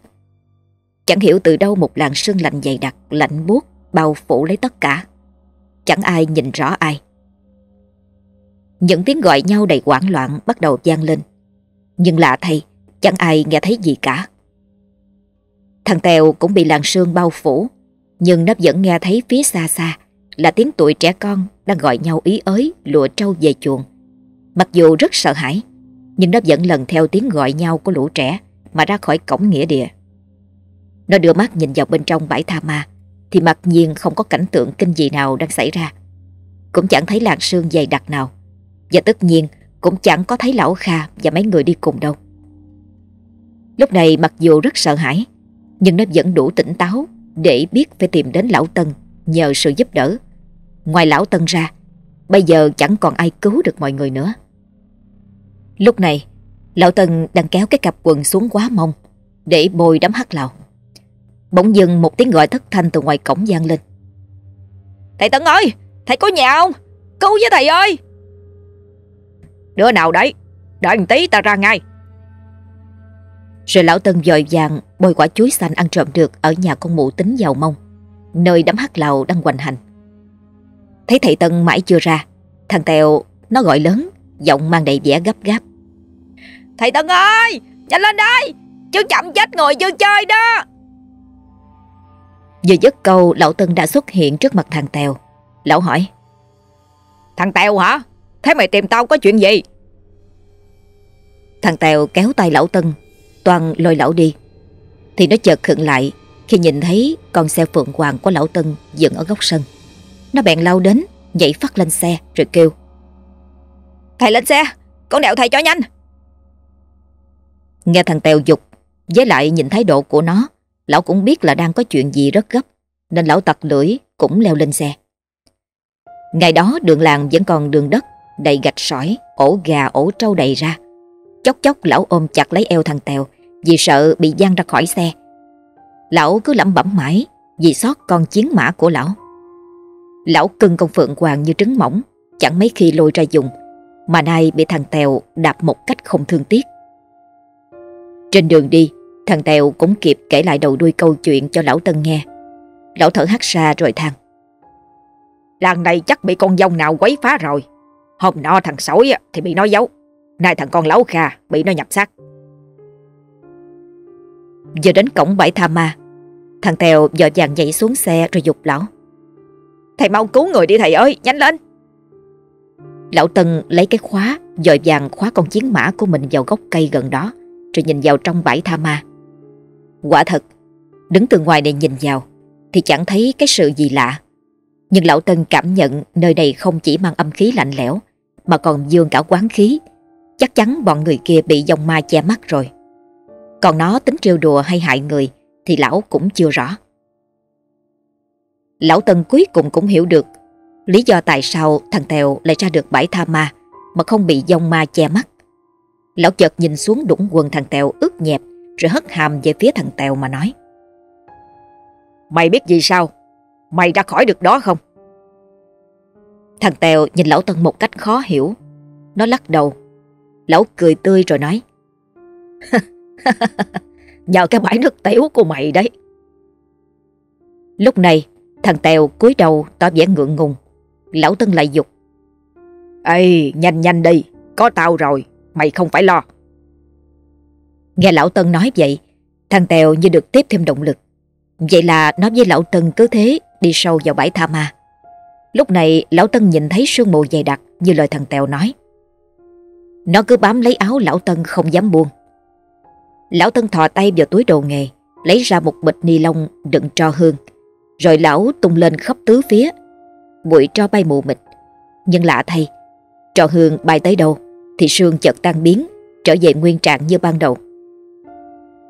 Chẳng hiểu từ đâu một làn sương lạnh dày đặc, lạnh buốt bao phủ lấy tất cả. Chẳng ai nhìn rõ ai. Những tiếng gọi nhau đầy hoảng loạn bắt đầu vang lên. Nhưng lạ thay, chẳng ai nghe thấy gì cả. Thằng Tèo cũng bị làn sương bao phủ, nhưng nó vẫn nghe thấy phía xa xa là tiếng tụi trẻ con đang gọi nhau ý ới lụa trâu về chuồng. Mặc dù rất sợ hãi, nhưng nó vẫn lần theo tiếng gọi nhau của lũ trẻ mà ra khỏi cổng nghĩa địa. Nó đưa mắt nhìn vào bên trong bãi tha ma thì mặc nhiên không có cảnh tượng kinh dị nào đang xảy ra. Cũng chẳng thấy làng sương dày đặc nào. Và tất nhiên cũng chẳng có thấy lão Kha và mấy người đi cùng đâu. Lúc này mặc dù rất sợ hãi, nhưng nó vẫn đủ tỉnh táo để biết phải tìm đến lão Tân nhờ sự giúp đỡ. Ngoài lão Tân ra, bây giờ chẳng còn ai cứu được mọi người nữa. Lúc này, lão Tân đang kéo cái cặp quần xuống quá mông để bôi đám hắc lào. Bỗng dưng một tiếng gọi thất thanh từ ngoài cổng vang lên. Thầy Tân ơi, thầy có nhà không? Cứu với thầy ơi! Đứa nào đấy? Đợi một tí ta ra ngay. Rồi lão Tân dội vàng bôi quả chuối xanh ăn trộm được ở nhà con mụ tính giàu mông, nơi đám hắc lào đang hoành hành. Thấy thầy Tân mãi chưa ra, thằng Tèo nó gọi lớn, giọng mang đầy vẻ gấp gáp. Thầy Tân ơi, nhanh lên đây, chứ chậm chết ngồi chưa chơi đó. Vừa dứt câu, lão Tân đã xuất hiện trước mặt thằng Tèo. Lão hỏi. Thằng Tèo hả? Thế mày tìm tao có chuyện gì? Thằng Tèo kéo tay lão Tân, toàn lôi lão đi. Thì nó chợt khựng lại khi nhìn thấy con xe phượng hoàng của lão Tân dựng ở góc sân. Nó bèn lao đến, nhảy phát lên xe rồi kêu. Thầy lên xe, con đèo thầy cho nhanh. Nghe thằng Tèo dục, với lại nhìn thái độ của nó, lão cũng biết là đang có chuyện gì rất gấp, nên lão tặc lưỡi cũng leo lên xe. Ngày đó đường làng vẫn còn đường đất, đầy gạch sỏi, ổ gà, ổ trâu đầy ra. Chốc chốc lão ôm chặt lấy eo thằng Tèo vì sợ bị giăng ra khỏi xe. Lão cứ lẩm bẩm mãi vì sót con chiến mã của lão. Lão cưng con phượng hoàng như trứng mỏng, chẳng mấy khi lôi ra dùng, mà nay bị thằng Tèo đạp một cách không thương tiếc. Trên đường đi, thằng Tèo cũng kịp kể lại đầu đuôi câu chuyện cho lão Tân nghe. Lão thở hắt ra rồi than. Làng này chắc bị con dông nào quấy phá rồi. Hôm nọ thằng sói thì bị nó giấu. Nay thằng con lão kha bị nó nhập xác. Giờ đến cổng bãi tha ma, thằng Tèo dò dàng nhảy xuống xe rồi dục lão. Thầy mau cứu người đi thầy ơi, nhanh lên. Lão Tân lấy cái khóa, dò vàng khóa con chiến mã của mình vào gốc cây gần đó, rồi nhìn vào trong bãi tha ma. Quả thật, đứng từ ngoài này nhìn vào, thì chẳng thấy cái sự gì lạ. Nhưng lão Tân cảm nhận nơi này không chỉ mang âm khí lạnh lẽo, mà còn dương cả quán khí. Chắc chắn bọn người kia bị dòng ma che mắt rồi. Còn nó tính trêu đùa hay hại người thì lão cũng chưa rõ. Lão Tân cuối cùng cũng hiểu được lý do tại sao thằng Tèo lại ra được bãi tha ma mà không bị dòng ma che mắt. Lão chợt nhìn xuống đũng quần thằng Tèo ướt nhẹp rồi hất hàm về phía thằng Tèo mà nói. Mày biết gì sao? Mày ra khỏi được đó không? Thằng Tèo nhìn lão Tân một cách khó hiểu. Nó lắc đầu. Lão cười tươi rồi nói. [laughs] Nhờ cái bãi nước tiểu của mày đấy. Lúc này, thằng Tèo cúi đầu tỏ vẻ ngượng ngùng. Lão Tân lại dục. Ê, nhanh nhanh đi, có tao rồi, mày không phải lo. Nghe lão Tân nói vậy, thằng Tèo như được tiếp thêm động lực. Vậy là nó với lão Tân cứ thế đi sâu vào bãi tha ma. Lúc này lão Tân nhìn thấy sương mù dày đặc như lời thằng Tèo nói. Nó cứ bám lấy áo lão Tân không dám buông. Lão Tân thò tay vào túi đồ nghề, lấy ra một bịch ni lông đựng tro hương, rồi lão tung lên khắp tứ phía. Bụi tro bay mù mịt, nhưng lạ thay, tro hương bay tới đâu thì sương chợt tan biến, trở về nguyên trạng như ban đầu.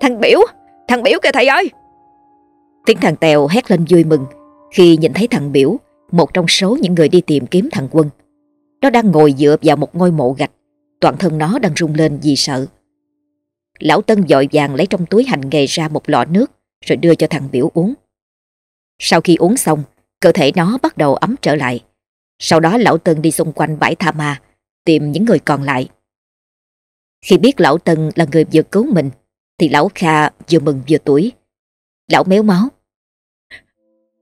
Thằng Biểu, thằng Biểu kìa thầy ơi! Tiếng thằng Tèo hét lên vui mừng khi nhìn thấy thằng Biểu, một trong số những người đi tìm kiếm thằng Quân. Nó đang ngồi dựa vào một ngôi mộ gạch, toàn thân nó đang rung lên vì sợ. Lão Tân dội vàng lấy trong túi hành nghề ra một lọ nước rồi đưa cho thằng Biểu uống. Sau khi uống xong, cơ thể nó bắt đầu ấm trở lại. Sau đó lão Tân đi xung quanh bãi tha ma, tìm những người còn lại. Khi biết lão Tân là người vừa cứu mình thì lão Kha vừa mừng vừa tuổi. Lão méo máu.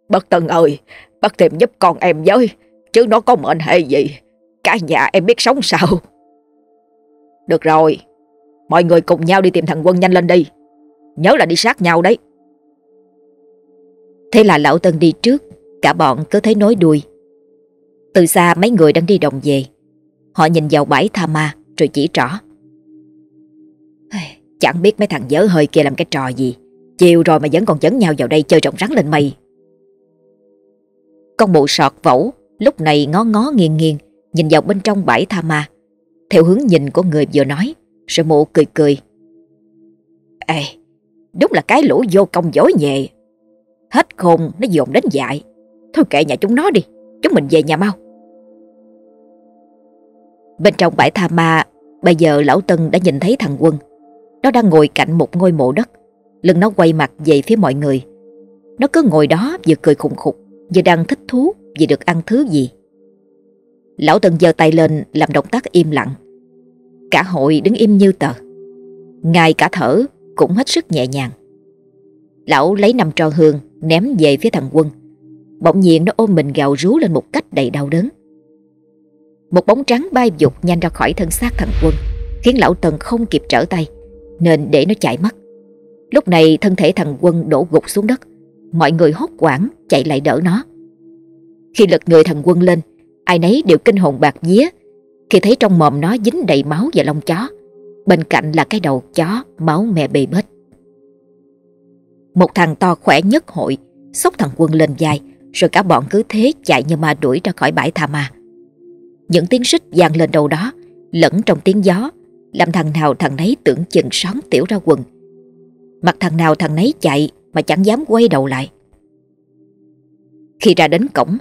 Bác Tân ơi, bác tìm giúp con em với, chứ nó có mệnh hệ gì. Cả nhà em biết sống sao. Được rồi, mọi người cùng nhau đi tìm thằng Quân nhanh lên đi. Nhớ là đi sát nhau đấy. Thế là lão Tân đi trước, cả bọn cứ thấy nối đuôi. Từ xa mấy người đang đi đồng về. Họ nhìn vào bãi tha ma rồi chỉ trỏ. Chẳng biết mấy thằng dở hơi kia làm cái trò gì. Chiều rồi mà vẫn còn dẫn nhau vào đây chơi trọng rắn lên mây. Con mụ sọt vẩu lúc này ngó ngó nghiêng nghiêng nhìn vào bên trong bãi tha ma. Theo hướng nhìn của người vừa nói, rồi mụ cười cười. Ê, đúng là cái lũ vô công dối nhẹ. Hết khôn nó dồn đến dại. Thôi kệ nhà chúng nó đi, chúng mình về nhà mau. Bên trong bãi tha ma, bây giờ lão Tân đã nhìn thấy thằng Quân. Nó đang ngồi cạnh một ngôi mộ đất, lưng nó quay mặt về phía mọi người. Nó cứ ngồi đó vừa cười khùng khục, vừa đang thích thú vì được ăn thứ gì. Lão Tân giơ tay lên làm động tác im lặng. Cả hội đứng im như tờ. Ngài cả thở cũng hết sức nhẹ nhàng. Lão lấy năm trò hương ném về phía thằng Quân. Bỗng nhiên nó ôm mình gào rú lên một cách đầy đau đớn. Một bóng trắng bay dục nhanh ra khỏi thân xác thằng Quân, khiến lão Tần không kịp trở tay, nên để nó chạy mất. Lúc này thân thể thằng Quân đổ gục xuống đất, mọi người hốt quảng chạy lại đỡ nó. Khi lật người thằng Quân lên, ai nấy đều kinh hồn bạc vía khi thấy trong mồm nó dính đầy máu và lông chó. Bên cạnh là cái đầu chó máu mẹ bê bết. Một thằng to khỏe nhất hội xốc thằng Quân lên vai rồi cả bọn cứ thế chạy như ma đuổi ra khỏi bãi tha ma. Những tiếng xích vang lên đầu đó lẫn trong tiếng gió làm thằng nào thằng nấy tưởng chừng sóng tiểu ra quần. Mặt thằng nào thằng nấy chạy mà chẳng dám quay đầu lại. Khi ra đến cổng,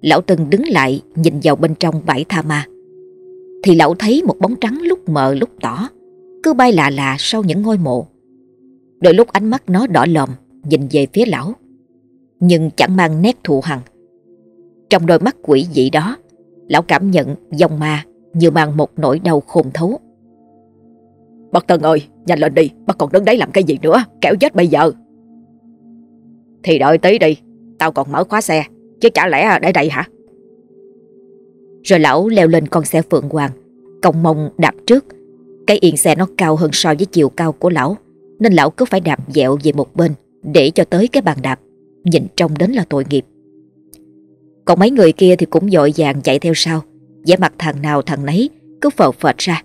lão Tân đứng lại nhìn vào bên trong bãi tha ma. Thì lão thấy một bóng trắng lúc mờ lúc tỏ, cứ bay lạ lạ sau những ngôi mộ. Đôi lúc ánh mắt nó đỏ lòm nhìn về phía lão, nhưng chẳng mang nét thù hằn. Trong đôi mắt quỷ dị đó, lão cảm nhận dòng ma như mang một nỗi đau khôn thấu. Bác Tân ơi, nhanh lên đi, bác còn đứng đấy làm cái gì nữa, kẻo chết bây giờ. Thì đợi tí đi, tao còn mở khóa xe, chứ chả lẽ để đây hả? Rồi lão leo lên con xe Phượng Hoàng, còng mông đạp trước. Cái yên xe nó cao hơn so với chiều cao của lão, nên lão cứ phải đạp dẹo về một bên để cho tới cái bàn đạp, nhìn trông đến là tội nghiệp. Còn mấy người kia thì cũng dội vàng chạy theo sau, vẻ mặt thằng nào thằng nấy cứ phờ phệt ra.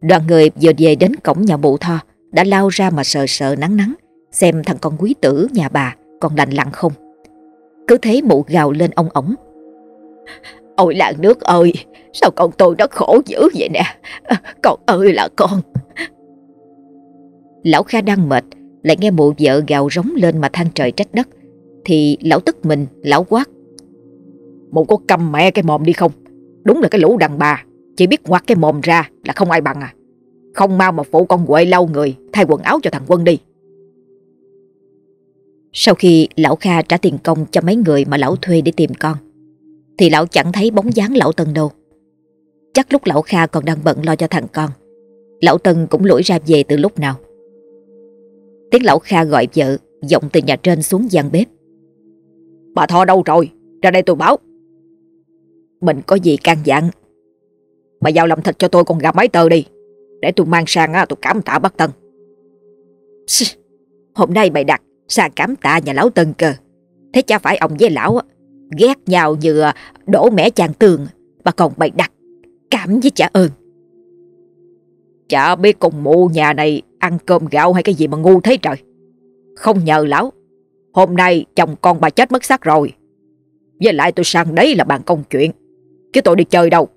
Đoàn người vừa về đến cổng nhà bộ tho đã lao ra mà sợ sợ nắng nắng xem thằng con quý tử nhà bà còn lành lặn không. Cứ thế mụ gào lên ông ổng. Ôi làng nước ơi, sao con tôi nó khổ dữ vậy nè, con ơi là con. Lão Kha đang mệt, lại nghe mụ vợ gào rống lên mà than trời trách đất. Thì lão tức mình, lão quát. Mụ có cầm mẹ cái mồm đi không? Đúng là cái lũ đàn bà, chỉ biết ngoặt cái mồm ra là không ai bằng à. Không mau mà phụ con quệ lâu người, thay quần áo cho thằng Quân đi. Sau khi lão Kha trả tiền công cho mấy người mà lão thuê để tìm con, thì lão chẳng thấy bóng dáng lão Tân đâu. Chắc lúc lão Kha còn đang bận lo cho thằng con, lão Tân cũng lủi ra về từ lúc nào. Tiếng lão Kha gọi vợ, giọng từ nhà trên xuống gian bếp. Bà Tho đâu rồi? Ra đây tôi báo. Mình có gì can dặn. Bà giao làm thịt cho tôi còn gà mái tơ đi. Để tôi mang sang á tôi cảm tạ bác Tân. Hôm nay mày đặt sang cảm tạ nhà lão Tân cơ. Thế chả phải ông với lão á ghét nhau như à, đổ mẻ chàng tường mà còn mày đặt cảm với trả ơn. Chả biết con mụ nhà này ăn cơm gạo hay cái gì mà ngu thế trời. Không nhờ lão, hôm nay chồng con bà chết mất xác rồi. Với lại tôi sang đấy là bàn công chuyện, chứ tôi đi chơi đâu.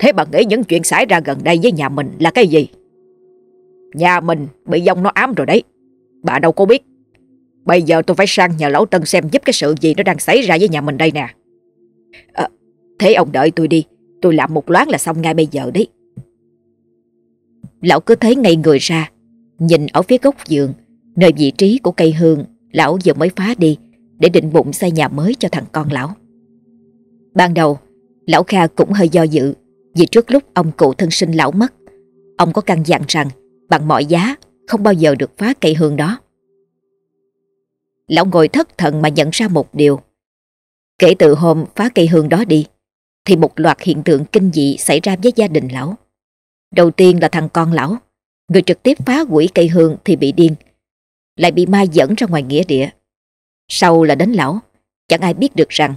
Thế bà nghĩ những chuyện xảy ra gần đây với nhà mình là cái gì? Nhà mình bị dông nó ám rồi đấy. Bà đâu có biết. Bây giờ tôi phải sang nhờ lão Tân xem giúp cái sự gì nó đang xảy ra với nhà mình đây nè. À, thế ông đợi tôi đi. Tôi làm một loáng là xong ngay bây giờ đấy. Lão cứ thấy ngay người ra. Nhìn ở phía góc giường, nơi vị trí của cây hương, lão vừa mới phá đi để định bụng xây nhà mới cho thằng con lão. Ban đầu, lão Kha cũng hơi do dự vì trước lúc ông cụ thân sinh lão mất, Ông có căn dặn rằng bằng mọi giá không bao giờ được phá cây hương đó. Lão ngồi thất thần mà nhận ra một điều. Kể từ hôm phá cây hương đó đi, thì một loạt hiện tượng kinh dị xảy ra với gia đình lão. Đầu tiên là thằng con lão, người trực tiếp phá quỷ cây hương thì bị điên, lại bị ma dẫn ra ngoài nghĩa địa. Sau là đến lão, chẳng ai biết được rằng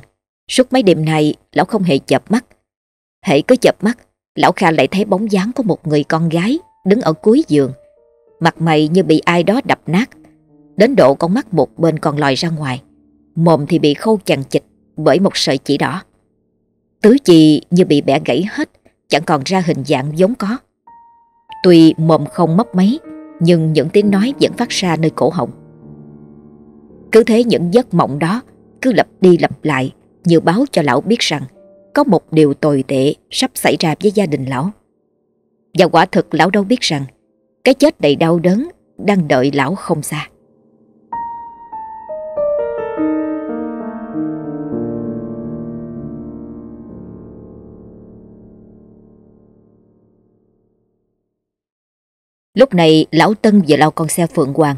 suốt mấy đêm nay lão không hề chợp mắt. Hãy cứ chập mắt, lão Kha lại thấy bóng dáng của một người con gái đứng ở cuối giường. Mặt mày như bị ai đó đập nát, đến độ con mắt một bên còn lòi ra ngoài. Mồm thì bị khâu chằng chịch bởi một sợi chỉ đỏ. Tứ chi như bị bẻ gãy hết, chẳng còn ra hình dạng giống có. Tuy mồm không mất mấy, nhưng những tiếng nói vẫn phát ra nơi cổ họng. Cứ thế những giấc mộng đó cứ lặp đi lặp lại như báo cho lão biết rằng có một điều tồi tệ sắp xảy ra với gia đình lão. Và quả thực lão đâu biết rằng, cái chết đầy đau đớn đang đợi lão không xa. Lúc này, lão Tân vừa lau con xe Phượng Hoàng,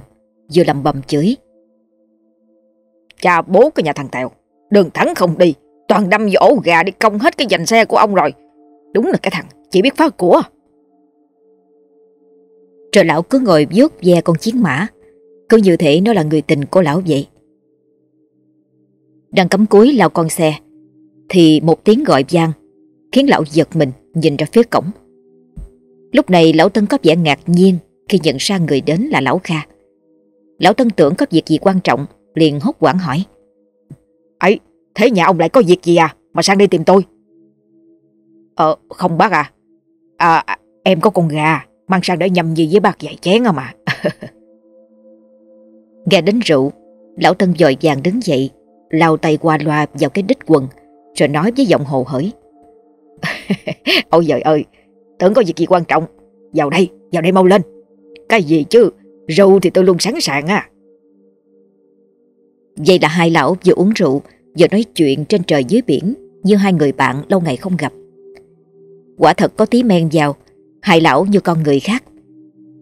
Vừa lầm bầm chửi Cha bố cái nhà thằng Tèo, Đường thắng không đi Toàn đâm vô ổ gà đi công hết cái dành xe của ông rồi. Đúng là cái thằng chỉ biết phá của. Rồi lão cứ ngồi vuốt ve con chiến mã. Cứ như thể nó là người tình của lão vậy. Đang cắm cúi lao con xe Thì một tiếng gọi vang Khiến lão giật mình nhìn ra phía cổng. Lúc này lão Tân có vẻ ngạc nhiên khi nhận ra người đến là lão Kha. Lão Tân tưởng có việc gì quan trọng, liền hốt quảng hỏi. ấy thế nhà ông lại có việc gì à, mà sang đây tìm tôi? Ờ, không bác à. À, em có con gà, mang sang để nhầm gì với bác vài chén à mà. [laughs] Nghe đến rượu, lão Tân dội vàng đứng dậy, lau tay qua loa vào cái đít quần, rồi nói với giọng hồ hởi. [laughs] Ôi giời ơi, Tưởng có việc gì quan trọng Vào đây, vào đây mau lên Cái gì chứ, rượu thì tôi luôn sẵn sàng à Vậy là hai lão vừa uống rượu và nói chuyện trên trời dưới biển, Như hai người bạn lâu ngày không gặp. Quả thật có tí men vào Hai lão như con người khác.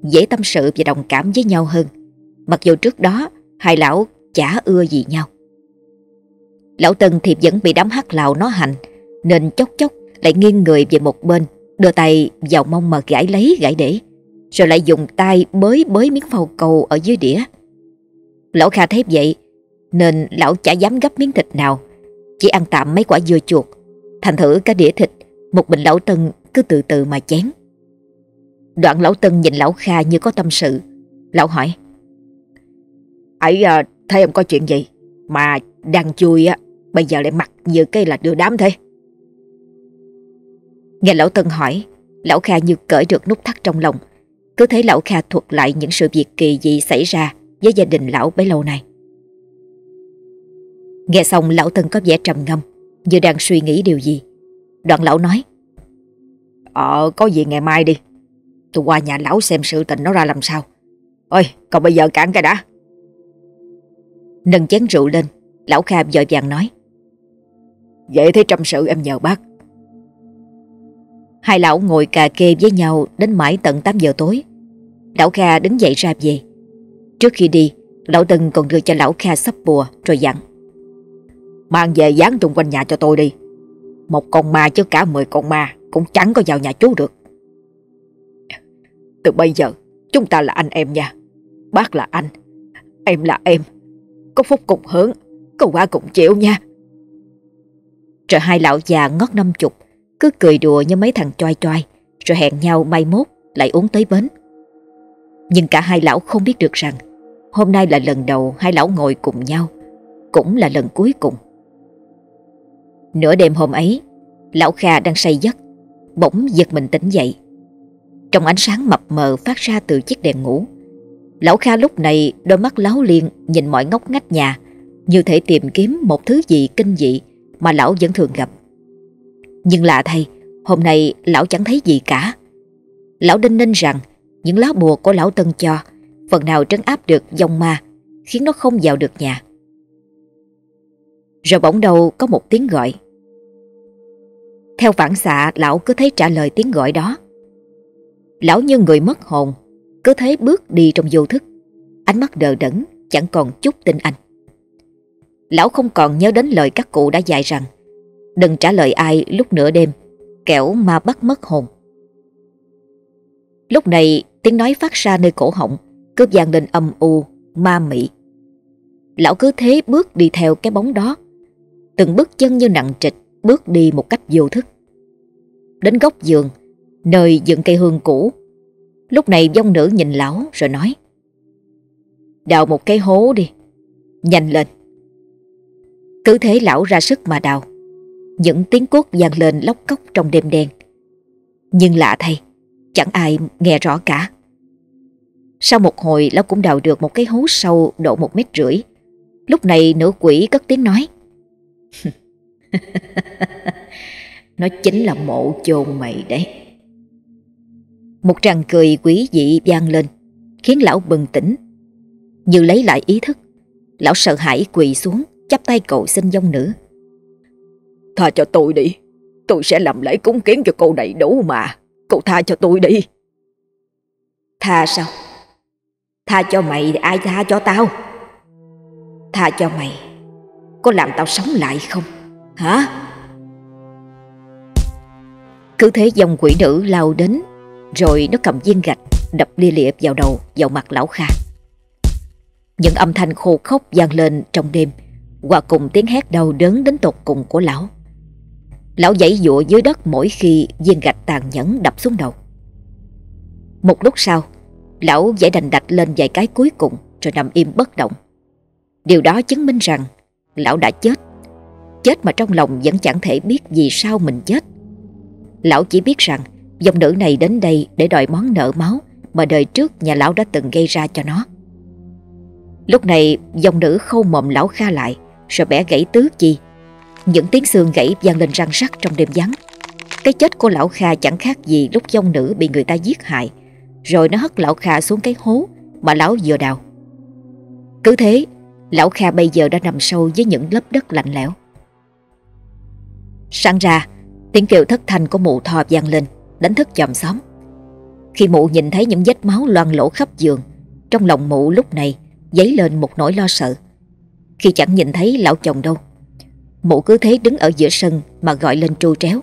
Dễ tâm sự và đồng cảm với nhau hơn. Mặc dù trước đó Hai lão chả ưa gì nhau. Lão Tân thì vẫn bị đám hắc lào nó hành, Nên chốc chốc lại nghiêng người về một bên, Đưa tay vào mông mà gãi lấy gãi để, Rồi lại dùng tay bới bới miếng phao cầu ở dưới đĩa. Lão Kha thấy vậy nên lão chả dám gấp miếng thịt nào. Chỉ ăn tạm mấy quả dưa chuột Thành thử cả đĩa thịt Một mình lão Tân cứ từ từ mà chén. Đoạn lão Tân nhìn lão Kha như có tâm sự Lão hỏi ấy à, thấy em có chuyện gì Mà đang chui á Bây giờ lại mặc như cái là đưa đám thế? Nghe lão Tân hỏi, lão Kha như cởi được nút thắt trong lòng. Cứ thấy lão Kha thuật lại những sự việc kỳ dị xảy ra với gia đình lão bấy lâu này Nghe xong lão Tân có vẻ trầm ngâm, như đang suy nghĩ điều gì. Đoạn lão nói, Ờ, có gì ngày mai đi. Tôi qua nhà lão xem sự tình nó ra làm sao. Ôi, còn bây giờ cản cái đã. Nâng chén rượu lên, lão Kha vội vàng nói. Vậy thế trăm sự em nhờ bác Hai lão ngồi cà kê với nhau đến mãi tận 8 giờ tối. Lão Kha đứng dậy ra về. Trước khi đi, lão Tân còn đưa cho lão Kha sắp bùa rồi dặn. Mang về dán chung quanh nhà cho tôi đi. Một con ma chứ cả 10 con ma cũng chẳng có vào nhà chú được. Từ bây giờ, chúng ta là anh em nha. Bác là anh, em là em. Có phúc cùng hướng, có quả cùng chịu nha. Rồi hai lão già ngót năm chục cứ cười đùa như mấy thằng choai choai Rồi hẹn nhau mai mốt lại uống tới bến Nhưng cả hai lão không biết được rằng Hôm nay là lần đầu hai lão ngồi cùng nhau Cũng là lần cuối cùng Nửa đêm hôm ấy Lão Kha đang say giấc Bỗng giật mình tỉnh dậy Trong ánh sáng mập mờ phát ra từ chiếc đèn ngủ Lão Kha lúc này đôi mắt láo liên nhìn mọi ngóc ngách nhà Như thể tìm kiếm một thứ gì kinh dị mà lão vẫn thường gặp nhưng lạ thay, hôm nay lão chẳng thấy gì cả. Lão đinh ninh rằng những lá bùa của lão Tân cho phần nào trấn áp được dòng ma, khiến nó không vào được nhà. Rồi bỗng đầu có một tiếng gọi. Theo phản xạ lão cứ thấy trả lời tiếng gọi đó. Lão như người mất hồn, cứ thế bước đi trong vô thức. Ánh mắt đờ đẫn, chẳng còn chút tin anh. Lão không còn nhớ đến lời các cụ đã dạy rằng Đừng trả lời ai lúc nửa đêm, kẻo ma bắt mất hồn. Lúc này tiếng nói phát ra nơi cổ họng, cướp vang lên âm u, ma mị. Lão cứ thế bước đi theo cái bóng đó, từng bước chân như nặng trịch, bước đi một cách vô thức. Đến góc giường, nơi dựng cây hương cũ, lúc này dông nữ nhìn lão rồi nói Đào một cái hố đi, nhanh lên. Cứ thế lão ra sức mà đào. Những tiếng cốt vang lên lóc cốc trong đêm đen. Nhưng lạ thay, chẳng ai nghe rõ cả. Sau một hồi lão cũng đào được một cái hố sâu độ một mét rưỡi. Lúc này nữ quỷ cất tiếng nói. [laughs] Nó chính là mộ chôn mày đấy. Một tràng cười quỷ dị vang lên, khiến lão bừng tỉnh. Như lấy lại ý thức, lão sợ hãi quỳ xuống, chắp tay cầu xin dông nữ. Tha cho tôi đi, tôi sẽ làm lễ cúng kiến cho cô đầy đủ mà. Cậu tha cho tôi đi. Tha sao? Tha cho mày thì ai tha cho tao? Tha cho mày, có làm tao sống lại không? Hả? Cứ thế dòng quỷ nữ lao đến, Rồi nó cầm viên gạch, Đập lia lịa vào đầu, vào mặt lão Kha Những âm thanh khô khốc vang lên trong đêm, Hòa cùng tiếng hét đau đớn đến tột cùng của lão Lão giãy dụa dưới đất mỗi khi viên gạch tàn nhẫn đập xuống đầu Một lúc sau, Lão giải đành đạch lên vài cái cuối cùng Rồi nằm im bất động Điều đó chứng minh rằng Lão đã chết Chết mà trong lòng vẫn chẳng thể biết vì sao mình chết Lão chỉ biết rằng dòng nữ này đến đây để đòi món nợ máu mà đời trước nhà lão đã từng gây ra cho nó. Lúc này dòng nữ khâu mồm lão Kha lại rồi bẻ gãy tứ chi. Những tiếng xương gãy vang lên răng rắc trong đêm vắng. Cái chết của lão Kha chẳng khác gì lúc dòng nữ bị người ta giết hại rồi nó hất lão Kha xuống cái hố mà lão vừa đào. Cứ thế, lão Kha bây giờ đã nằm sâu với những lớp đất lạnh lẽo. Sáng ra, Tiếng kêu thất thanh của mụ thò vang lên Đánh thức chòm xóm. Khi mụ nhìn thấy những vết máu loang lỗ khắp giường Trong lòng mụ lúc này Dấy lên một nỗi lo sợ. Khi chẳng nhìn thấy lão chồng đâu Mụ cứ thế đứng ở giữa sân Mà gọi lên tru tréo.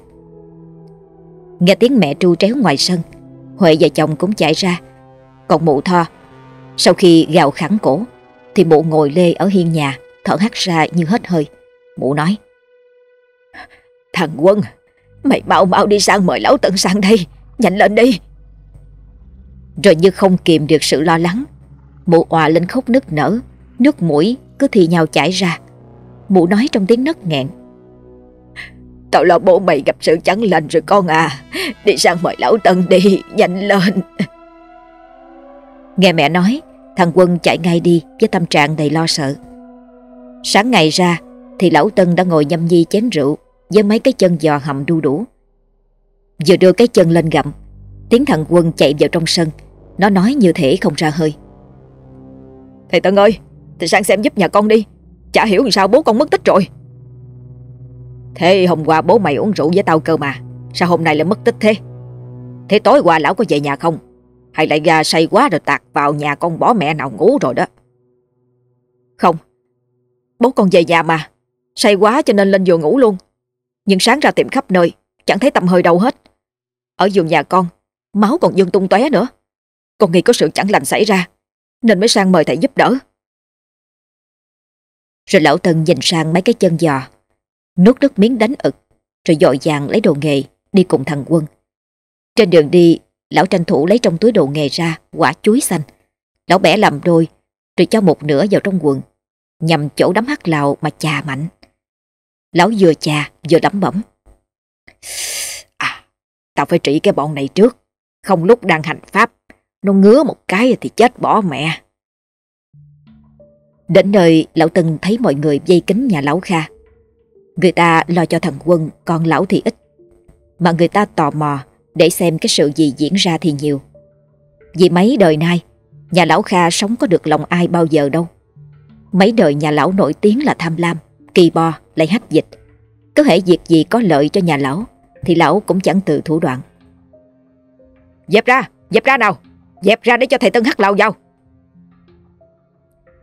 Nghe tiếng mẹ tru tréo ngoài sân Huệ và chồng cũng chạy ra. Còn mụ tho Sau khi gào khẳng cổ thì mụ ngồi lê ở hiên nhà, Thở hắt ra như hết hơi. Mụ nói, Thằng Quân, Mày mau mau đi sang mời lão tận sang đây, Nhanh lên đi. Rồi như không kìm được sự lo lắng, Mụ òa lên khóc nức nở, Nước mũi cứ thì nhau chảy ra. Mụ nói trong tiếng nấc nghẹn, Tao lo bố mày gặp sự chẳng lành rồi con à Đi sang mời lão Tân đi, Nhanh lên. Nghe mẹ nói Thằng Quân chạy ngay đi với tâm trạng đầy lo sợ Sáng ngày ra Thì lão Tân đã ngồi nhâm nhi chén rượu với mấy cái chân giò hầm đu đủ. Vừa đưa cái chân lên gặm, tiếng thằng quân chạy vào trong sân. Nó nói như thể không ra hơi. Thầy Tân ơi, thầy sang xem giúp nhà con đi. Chả hiểu sao bố con mất tích rồi. Thế hôm qua bố mày uống rượu với tao cơ mà. Sao hôm nay lại mất tích thế? Thế tối qua lão có về nhà không? Hay lại gà say quá rồi tạt vào nhà con bỏ mẹ nào ngủ rồi đó? Không, bố con về nhà mà. Say quá cho nên lên giường ngủ luôn. Nhưng sáng ra tìm khắp nơi Chẳng thấy tầm hơi đâu hết Ở giường nhà con Máu còn dương tung tóe nữa Con nghĩ có sự chẳng lành xảy ra Nên mới sang mời thầy giúp đỡ Rồi lão Tân nhìn sang mấy cái chân giò Nuốt nước miếng đánh ực Rồi dội vàng lấy đồ nghề Đi cùng thằng Quân Trên đường đi Lão tranh thủ lấy trong túi đồ nghề ra Quả chuối xanh Lão bẻ làm đôi Rồi cho một nửa vào trong quần Nhằm chỗ đấm hắc lào mà chà mạnh Lão vừa chà vừa lẩm bẩm. À, tao phải trị cái bọn này trước. Không lúc đang hành pháp, nó ngứa một cái thì chết bỏ mẹ. Đến nơi lão Tân thấy mọi người dây kính nhà lão Kha. Người ta lo cho thằng Quân, còn lão thì ít. Mà người ta tò mò để xem cái sự gì diễn ra thì nhiều. Vì mấy đời nay, nhà lão Kha sống có được lòng ai bao giờ đâu. Mấy đời nhà lão nổi tiếng là tham lam, kỳ bo, lại hách dịch. cứ thể việc gì có lợi cho nhà lão thì lão cũng chẳng từ thủ đoạn. Dẹp ra, Dẹp ra nào Dẹp ra để cho thầy Tân hắt lao vào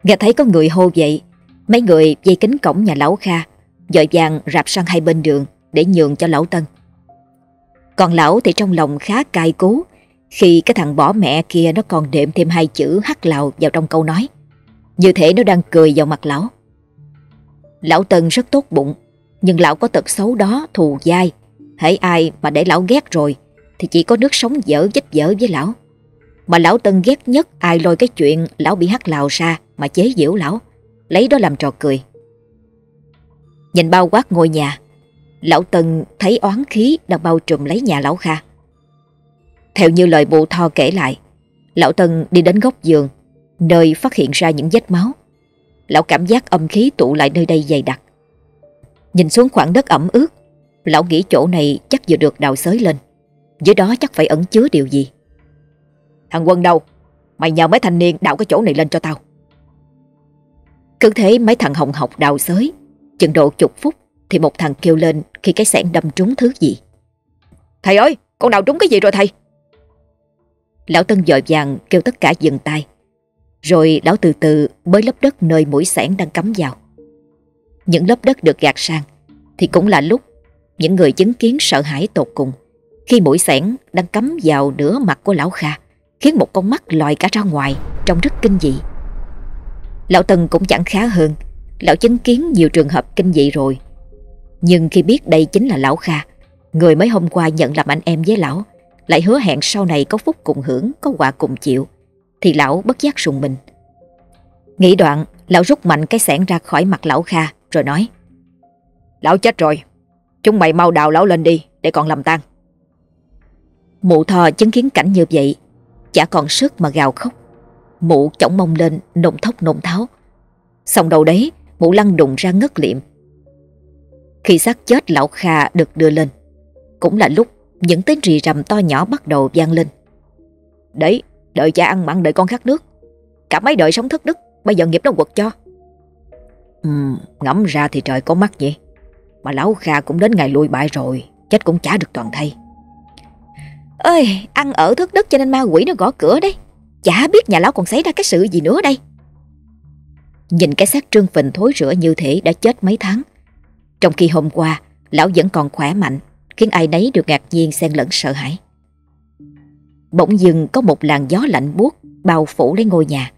Nghe thấy có người hô vậy Mấy người dây kính cổng nhà lão Kha Dội vàng rạp sang hai bên đường Để nhường cho lão Tân còn lão thì trong lòng khá cay cú. Khi cái thằng bỏ mẹ kia Nó còn đệm thêm hai chữ hắc lào vào trong câu nói. Như thể nó đang cười vào mặt lão. Lão Tân rất tốt bụng, Nhưng lão có tật xấu đó, thù dai. Hãy ai mà để lão ghét rồi, Thì chỉ có nước sống dở dích dở với lão. Mà lão Tân ghét nhất ai lôi cái chuyện Lão bị hắc lào ra mà chế giễu lão. Lấy đó làm trò cười. Nhìn bao quát ngôi nhà Lão Tân thấy oán khí đang bao trùm lấy nhà lão Kha. Theo như lời bộ tho kể lại Lão Tân đi đến góc giường Nơi phát hiện ra những vết máu. Lão cảm giác âm khí tụ lại nơi đây dày đặc. Nhìn xuống khoảng đất ẩm ướt Lão nghĩ chỗ này chắc vừa được đào xới lên. Dưới đó chắc phải ẩn chứa điều gì? Thằng Quân đâu? Mày nhờ mấy thanh niên đào cái chỗ này lên cho tao. Cứ thế mấy thằng hồng học đào xới Chừng độ chục phút thì một thằng kêu lên khi cái sẻn đâm trúng thứ gì. Thầy ơi, con đào trúng cái gì rồi thầy? Lão Tân dội vàng kêu tất cả dừng tay. Rồi lão từ từ bới lớp đất nơi mũi sẻn đang cắm vào. Những lớp đất được gạt sang Thì cũng là lúc Những người chứng kiến sợ hãi tột cùng Khi mũi sẻn đang cắm vào nửa mặt của lão Kha Khiến một con mắt lòi cả ra ngoài Trông rất kinh dị. Lão Tân cũng chẳng khá hơn, Lão chứng kiến nhiều trường hợp kinh dị rồi. Nhưng khi biết đây chính là Lão Kha, Người mấy hôm qua nhận làm anh em với Lão, Lại hứa hẹn sau này có phúc cùng hưởng, Có quả cùng chịu, Thì Lão bất giác sùng mình. Nghĩ đoạn, Lão rút mạnh cái sẻn ra khỏi mặt Lão Kha, Rồi nói, Lão chết rồi, Chúng mày mau đào lão lên đi, Để còn làm tan Mụ thò chứng kiến cảnh như vậy, Chả còn sức mà gào khóc. Mụ chổng mông lên, nôn thốc nôn tháo. Xong đầu đấy, Mụ lăn đùng ra ngất liệm. Khi xác chết lão Kha được đưa lên. Cũng là lúc Những tiếng rì rầm to nhỏ bắt đầu vang lên. Đấy Đợi cha ăn mặn đợi con khát nước. Cả mấy đời sống thất đức Bây giờ nghiệp nó quật cho. Ừ, Ngẫm ra thì trời có mắt vậy Mà lão Kha cũng đến ngày lui bại rồi Chết cũng chả được toàn thay Ơi ăn ở thất đức cho nên ma quỷ nó gõ cửa đấy. Chả biết nhà lão còn xảy ra cái sự gì nữa đây. Nhìn cái xác trương phình thối rữa như thể đã chết mấy tháng trong khi hôm qua, Lão vẫn còn khỏe mạnh, Khiến ai nấy được ngạc nhiên xen lẫn sợ hãi Bỗng dưng có một làn gió lạnh buốt Bao phủ lấy ngôi nhà,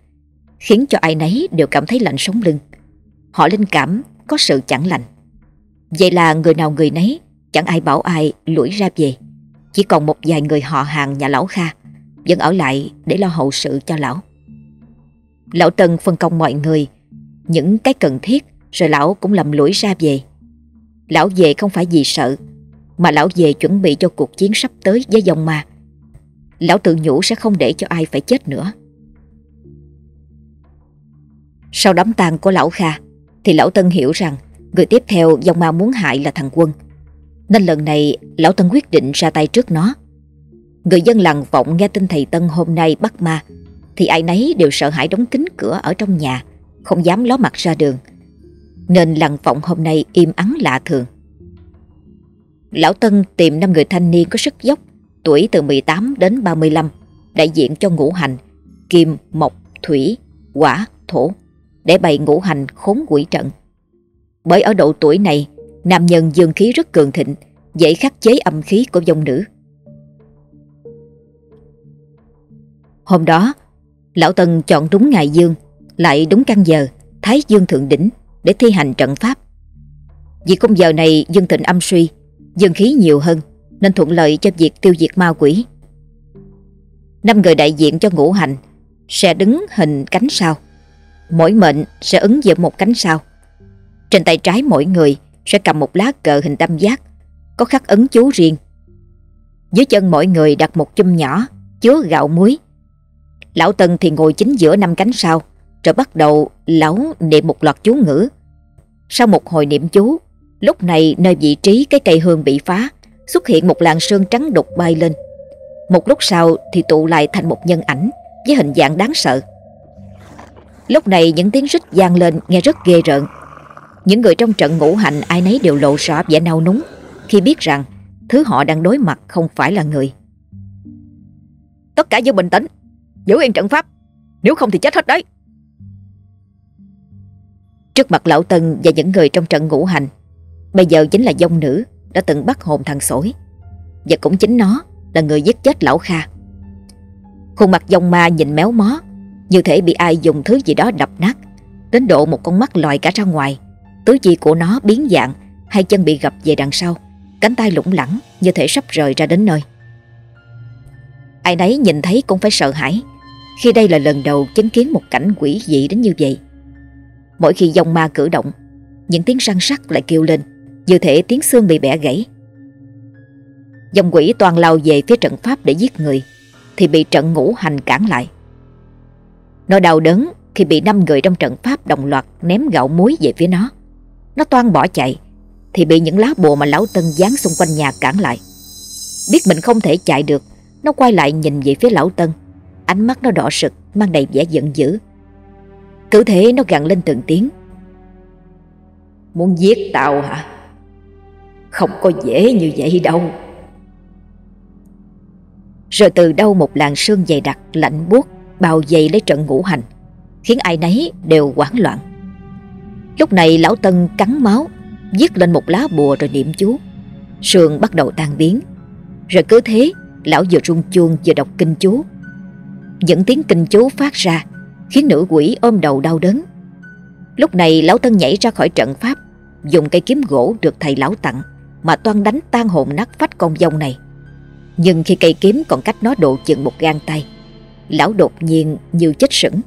Khiến cho ai nấy đều cảm thấy lạnh sống lưng Họ linh cảm có sự chẳng lành Vậy là người nào người nấy, Chẳng ai bảo ai lủi ra về Chỉ còn một vài người họ hàng nhà lão Kha, vẫn ở lại để lo hậu sự cho lão. Lão Tân phân công mọi người, những cái cần thiết, rồi lão cũng lầm lũi ra về. Lão về không phải vì sợ, mà lão về chuẩn bị cho cuộc chiến sắp tới với dòng ma. Lão tự nhủ sẽ không để cho ai phải chết nữa. Sau đám tang của lão Kha, thì lão Tân hiểu rằng người tiếp theo dòng ma muốn hại là thằng Quân. Nên lần này, lão Tân quyết định ra tay trước nó. Người dân làng vọng nghe tin thầy Tân hôm nay bắt ma, Thì ai nấy đều sợ hãi đóng kín cửa ở trong nhà, Không dám ló mặt ra đường nên lằn vọng hôm nay im ắng lạ thường. Lão Tân tìm năm người thanh niên có sức dốc Tuổi từ 18 đến 35 Đại diện cho ngũ hành Kim, mộc, thủy, quả, thổ Để bày ngũ hành khốn quỷ trận. Bởi ở độ tuổi này Nam nhân dương khí rất cường thịnh Dễ khắc chế âm khí của dòng nữ. Hôm đó, Lão Tân chọn đúng ngày dương, lại đúng căn giờ, Thái Dương Thượng Đỉnh để thi hành trận pháp. Vì cung giờ này dương thịnh âm suy, dương khí nhiều hơn, nên thuận lợi cho việc tiêu diệt ma quỷ. Năm người đại diện cho ngũ hành sẽ đứng hình cánh sao. Mỗi mệnh sẽ ứng giữa một cánh sao. Trên tay trái mỗi người sẽ cầm một lá cờ hình tam giác, có khắc ấn chú riêng. Dưới chân mỗi người đặt một chum nhỏ chứa gạo muối Lão Tân thì ngồi chính giữa năm cánh sao. Rồi bắt đầu lão niệm một loạt chú ngữ. Sau một hồi niệm chú, Lúc này nơi vị trí cái cây hương bị phá, Xuất hiện một làn sương trắng đục bay lên. Một lúc sau thì tụ lại thành một nhân ảnh Với hình dạng đáng sợ. Lúc này những tiếng rít vang lên nghe rất ghê rợn. Những người trong trận ngũ hành ai nấy đều lộ rõ vẻ nao núng, Khi biết rằng thứ họ đang đối mặt không phải là người. Tất cả giữ bình tĩnh, Giữ yên trận pháp, Nếu không thì chết hết đấy. Trước mặt lão Tân và những người trong trận ngũ hành. Bây giờ chính là dông nữ Đã từng bắt hồn thằng sổi Và cũng chính nó là người giết chết lão Kha. Khuôn mặt dông ma nhìn méo mó, Như thể bị ai dùng thứ gì đó đập nát, Đến độ một con mắt lòi cả ra ngoài. Tứ chi của nó biến dạng, Hai chân bị gập về đằng sau, Cánh tay lủng lẳng như thể sắp rời ra đến nơi. Ai nấy nhìn thấy cũng phải sợ hãi, Khi đây là lần đầu chứng kiến một cảnh quỷ dị đến như vậy. Mỗi khi dòng ma cử động, Những tiếng răng sắc lại kêu lên, Như thể tiếng xương bị bẻ gãy. Dòng quỷ toàn lao về phía trận pháp để giết người, Thì bị trận ngũ hành cản lại. Nó đau đớn khi bị năm người trong trận pháp đồng loạt ném gạo muối về phía nó. Nó toan bỏ chạy, Thì bị những lá bùa mà lão Tân dán xung quanh nhà cản lại. Biết mình không thể chạy được, Nó quay lại nhìn về phía lão Tân. Ánh mắt nó đỏ sực, Mang đầy vẻ giận dữ cứ thế nó gằn lên từng tiếng. Muốn giết tao hả? Không có dễ như vậy đâu. Rồi từ đâu một làn sương dày đặc lạnh buốt bao dày lấy trận ngũ hành, Khiến ai nấy đều hoảng loạn. Lúc này lão Tân cắn máu Viết lên một lá bùa rồi niệm chú. Sương bắt đầu tan biến. Rồi cứ thế, Lão vừa rung chuông vừa đọc kinh chú. Những tiếng kinh chú phát ra khiến nữ quỷ ôm đầu đau đớn. Lúc này lão Tân nhảy ra khỏi trận pháp, dùng cây kiếm gỗ được thầy lão tặng mà toan đánh tan hồn nát phách con dông này. Nhưng khi cây kiếm còn cách nó độ chừng một gang tay, lão đột nhiên như chết sững.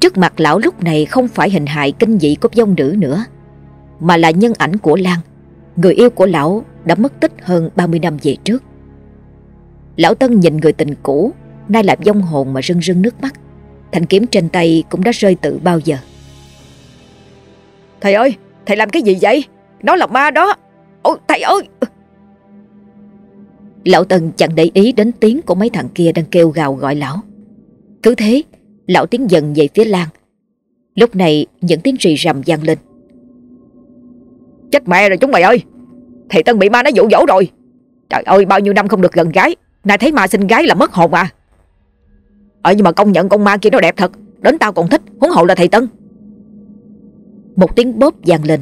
Trước mặt lão lúc này không phải hình hại kinh dị của dông nữ nữa, mà là nhân ảnh của Lan, người yêu của lão đã mất tích hơn 30 năm về trước. Lão Tân nhìn người tình cũ, nay là dông hồn mà rưng rưng nước mắt. Thanh kiếm trên tay cũng đã rơi từ bao giờ. Thầy ơi Thầy làm cái gì vậy? Nó là ma đó. Ôi thầy ơi. Lão Tân chẳng để ý đến tiếng của mấy thằng kia đang kêu gào gọi lão. Cứ thế Lão tiến dần về phía Lan. Lúc này những tiếng rì rầm vang lên. Chết mẹ rồi chúng mày ơi. Thầy Tân bị ma nó dụ dỗ rồi. Trời ơi bao nhiêu năm không được gần gái. Nay thấy ma sinh gái là mất hồn à Ờ nhưng mà công nhận con ma kia nó đẹp thật. Đến tao còn thích, huống hộ là thầy Tân. Một tiếng bóp vang lên.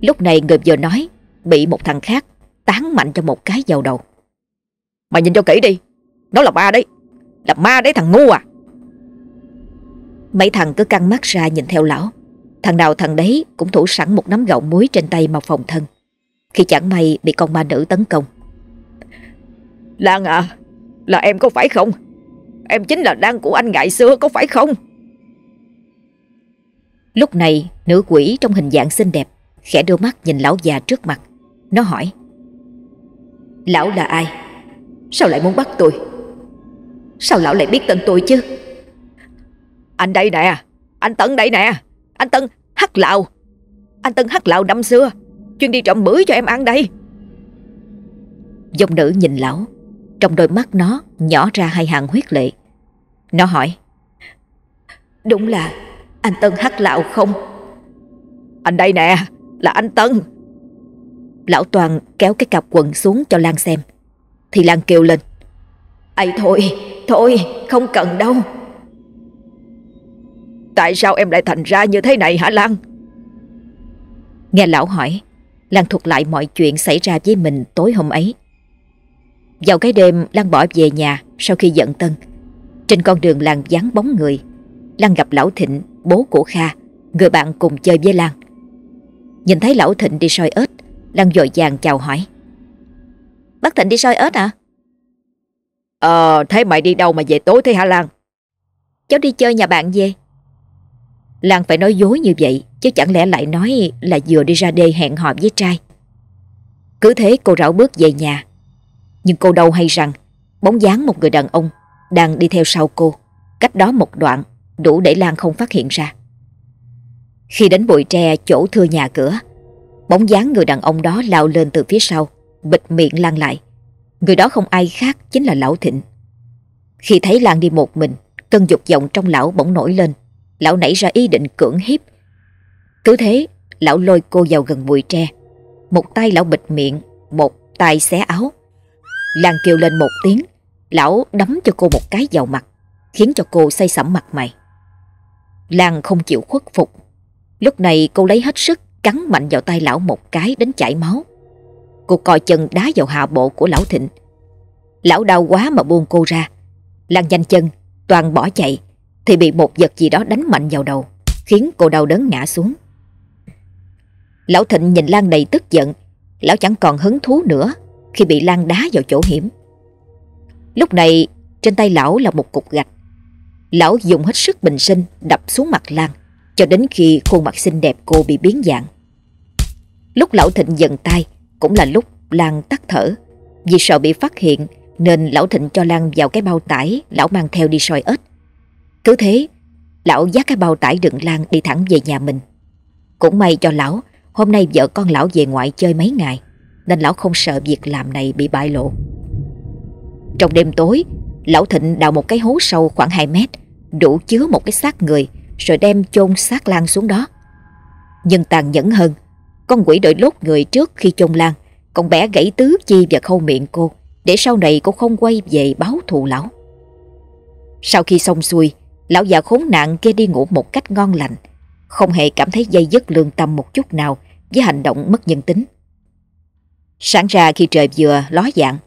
Lúc này người vừa nói, Bị một thằng khác tán mạnh cho một cái vào đầu. Mày nhìn cho kỹ đi, Nó là ma đấy. Là ma đấy, thằng ngu à. Mấy thằng cứ căng mắt ra nhìn theo lão. Thằng nào thằng đấy cũng thủ sẵn một nắm gạo muối trên tay mà phòng thân. Khi chẳng may bị con ma nữ tấn công. Lan à Là em có phải không? Em chính là Lan của anh ngày xưa có phải không? Lúc này nữ quỷ trong hình dạng xinh đẹp Khẽ đôi mắt nhìn lão già trước mặt. Nó hỏi Lão là ai? Sao lại muốn bắt tôi? Sao lão lại biết tên tôi chứ? Anh đây nè Anh Tân đây nè. Anh Tân hắc lạo Anh Tân hắc lạo năm xưa. Chuyên đi trộm bưởi cho em ăn đây. Dòng nữ nhìn lão Trong đôi mắt nó nhỏ ra hai hàng huyết lệ nó hỏi. Đúng là anh Tân hắc lạo không? Anh đây nè, Là anh Tân. Lão Toàn kéo cái cặp quần xuống cho Lan xem. Thì Lan kêu lên. Ấy thôi Thôi, không cần đâu. Tại sao em lại thành ra như thế này hả Lan? Nghe lão hỏi, Lan thuật lại mọi chuyện xảy ra với mình tối hôm ấy. Vào cái đêm Lan bỏ về nhà Sau khi giận Tân trên con đường làng vắng bóng người Lan gặp Lão Thịnh, bố của Kha Người bạn cùng chơi với Lan Nhìn thấy Lão Thịnh đi soi ếch Lan dội vàng chào hỏi. Bác Thịnh đi soi ếch à? Ờ, thế mày đi đâu mà về tối thế hả Lan? Cháu đi chơi nhà bạn về. Lan phải nói dối như vậy Chứ chẳng lẽ lại nói là vừa đi ra đê hẹn hò với trai. Cứ thế cô rảo bước về nhà. Nhưng cô đâu hay rằng Bóng dáng một người đàn ông đang đi theo sau cô, cách đó một đoạn, đủ để Lan không phát hiện ra. Khi đến bụi tre chỗ thưa nhà cửa, bóng dáng người đàn ông đó lao lên từ phía sau, bịt miệng Lan lại. Người đó không ai khác chính là Lão Thịnh. Khi thấy Lan đi một mình, cơn dục vọng trong lão bỗng nổi lên, lão nảy ra ý định cưỡng hiếp. Cứ thế, lão lôi cô vào gần bụi tre. Một tay lão bịt miệng, một tay xé áo. Lan kêu lên một tiếng, Lão đấm cho cô một cái vào mặt, khiến cho cô say sẩm mặt mày. Lan không chịu khuất phục. Lúc này cô lấy hết sức cắn mạnh vào tay lão một cái đến chảy máu. Cô coi chân đá vào hạ bộ của lão Thịnh. Lão đau quá mà buông cô ra. Lan nhanh chân, toàn bỏ chạy, thì bị một vật gì đó đánh mạnh vào đầu, khiến cô đau đớn ngã xuống. Lão Thịnh nhìn Lan đầy tức giận, lão chẳng còn hứng thú nữa khi bị Lan đá vào chỗ hiểm. Lúc này trên tay lão là một cục gạch. Lão dùng hết sức bình sinh đập xuống mặt Lan cho đến khi khuôn mặt xinh đẹp cô bị biến dạng. Lúc lão Thịnh dần tay cũng là lúc Lan tắt thở. Vì sợ bị phát hiện nên lão Thịnh cho Lan vào cái bao tải lão mang theo đi soi ếch. Cứ thế, lão dắt cái bao tải đựng Lan đi thẳng về nhà mình. Cũng may cho lão, hôm nay vợ con lão về ngoại chơi mấy ngày, nên lão không sợ việc làm này bị bại lộ. Trong đêm tối, lão Thịnh đào một cái hố sâu khoảng 2 mét, đủ chứa một cái xác người, rồi đem chôn xác Lan xuống đó. Nhưng tàn nhẫn hơn, con quỷ đợi lốt người trước khi chôn Lan, còn bé gãy tứ chi và khâu miệng cô, để sau này cô không quay về báo thù lão. Sau khi xong xuôi, lão già khốn nạn kia đi ngủ một cách ngon lành, không hề cảm thấy dây dứt lương tâm một chút nào với hành động mất nhân tính. Sáng ra khi trời vừa ló dạng,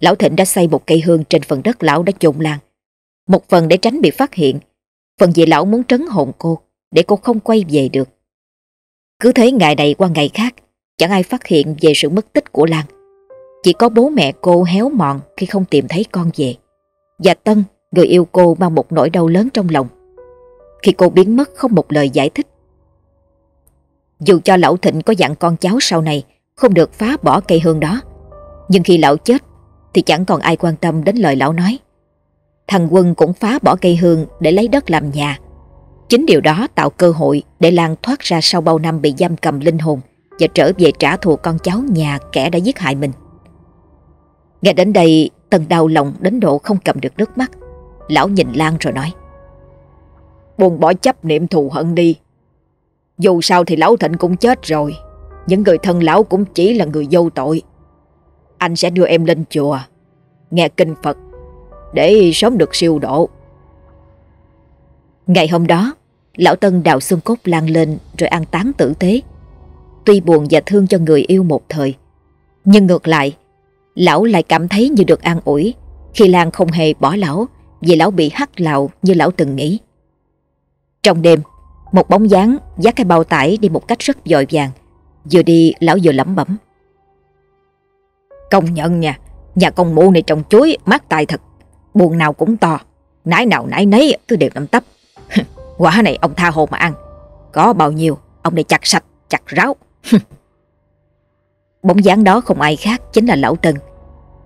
Lão Thịnh đã xây một cây hương trên phần đất lão đã chôn lan. Một phần để tránh bị phát hiện, phần vì lão muốn trấn hồn cô, để cô không quay về được. Cứ thế ngày này qua ngày khác, chẳng ai phát hiện về sự mất tích của Lan. Chỉ có bố mẹ cô héo mòn khi không tìm thấy con về. Và Tân, người yêu cô mang một nỗi đau lớn trong lòng. Khi cô biến mất không một lời giải thích. Dù cho lão Thịnh có dặn con cháu sau này không được phá bỏ cây hương đó, nhưng khi lão chết thì chẳng còn ai quan tâm đến lời lão nói. Thằng Quân cũng phá bỏ cây hương để lấy đất làm nhà. Chính điều đó tạo cơ hội để Lan thoát ra sau bao năm bị giam cầm linh hồn và trở về trả thù con cháu nhà kẻ đã giết hại mình. Nghe đến đây, tần đau lòng đến độ không cầm được nước mắt. Lão nhìn Lan rồi nói. Buông bỏ chấp niệm thù hận đi. Dù sao thì lão Thịnh cũng chết rồi. Những người thân lão cũng chỉ là người vô tội. Anh sẽ đưa em lên chùa, Nghe kinh Phật, Để sớm được siêu độ. Ngày hôm đó, Lão Tân đào xương cốt lan lên Rồi an táng tử tế. Tuy buồn và thương cho người yêu một thời, Nhưng ngược lại, Lão lại cảm thấy như được an ủi Khi Lan không hề bỏ lão Vì lão bị hắt lạo như lão từng nghĩ. Trong đêm, Một bóng dáng, dắt cái bao tải đi một cách rất dội vàng, Vừa đi, lão vừa lẩm bẩm. Công nhận nha, nhà con mụ này trồng chuối mát tài thật. Buồn nào cũng to, nãy nào nãy nấy cứ đều nằm tấp. Quả này ông tha hồ mà ăn. Có bao nhiêu, ông này chặt sạch, chặt ráo. Bóng dáng đó không ai khác chính là lão Trần.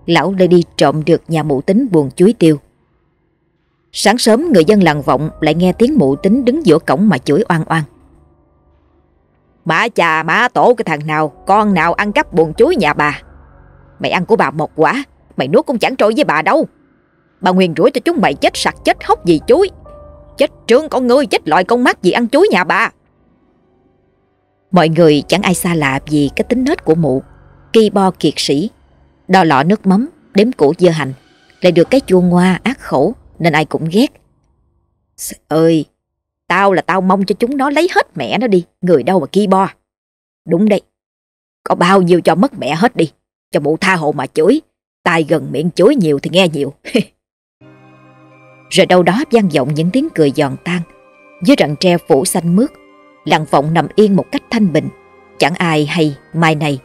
Lão đã đi trộm được nhà mụ tính buồn chuối tiêu. Sáng sớm người dân làng vọng lại nghe tiếng mụ tính đứng giữa cổng mà chửi oan oan. Má cha má tổ cái thằng nào Con nào ăn cắp buồn chuối nhà bà Mày ăn của bà một quả Mày nuốt cũng chẳng trôi với bà đâu. Bà Nguyên rủi cho chúng mày chết sặc chết hốc gì chuối. Chết trương con ngươi, chết loại con mắt gì ăn chuối nhà bà. Mọi người chẳng ai xa lạ vì cái tính nết của mụ. Kỳ bo kiệt sĩ, Đo lọ nước mắm, Đếm củ dưa hành, Lại được cái chua ngoa ác khẩu, Nên ai cũng ghét. Ơi, Tao là tao mong cho chúng nó lấy hết mẹ nó đi, Người đâu mà kỳ bo. Đúng đây Có bao nhiêu cho mất mẹ hết đi cho mụ tha hộ mà chửi. Tai gần miệng chửi nhiều thì nghe nhiều. [laughs] Rồi đâu đó vang vọng những tiếng cười giòn tan. Dưới rặng tre phủ xanh mướt, Làng vọng nằm yên một cách thanh bình. Chẳng ai hay mai này,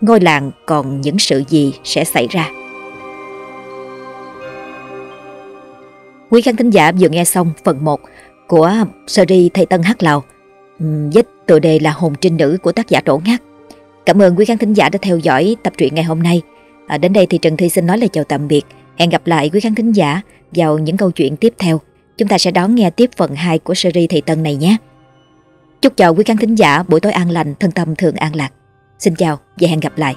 Ngôi làng còn những sự gì sẽ xảy ra. Quý khán thính giả vừa nghe xong phần 1 của series Thầy Tân Hát Lào với tựa đề là Hồn Trinh Nữ của tác giả Trổ Ngát. Cảm ơn quý khán thính giả đã theo dõi tập truyện ngày hôm nay. À, đến đây thì Trần Thi xin nói lời chào tạm biệt. Hẹn gặp lại quý khán thính giả vào những câu chuyện tiếp theo. Chúng ta sẽ đón nghe tiếp phần 2 của series Thầy Tân này nhé. Chúc cho quý khán thính giả buổi tối an lành, thân tâm thường an lạc. Xin chào và hẹn gặp lại.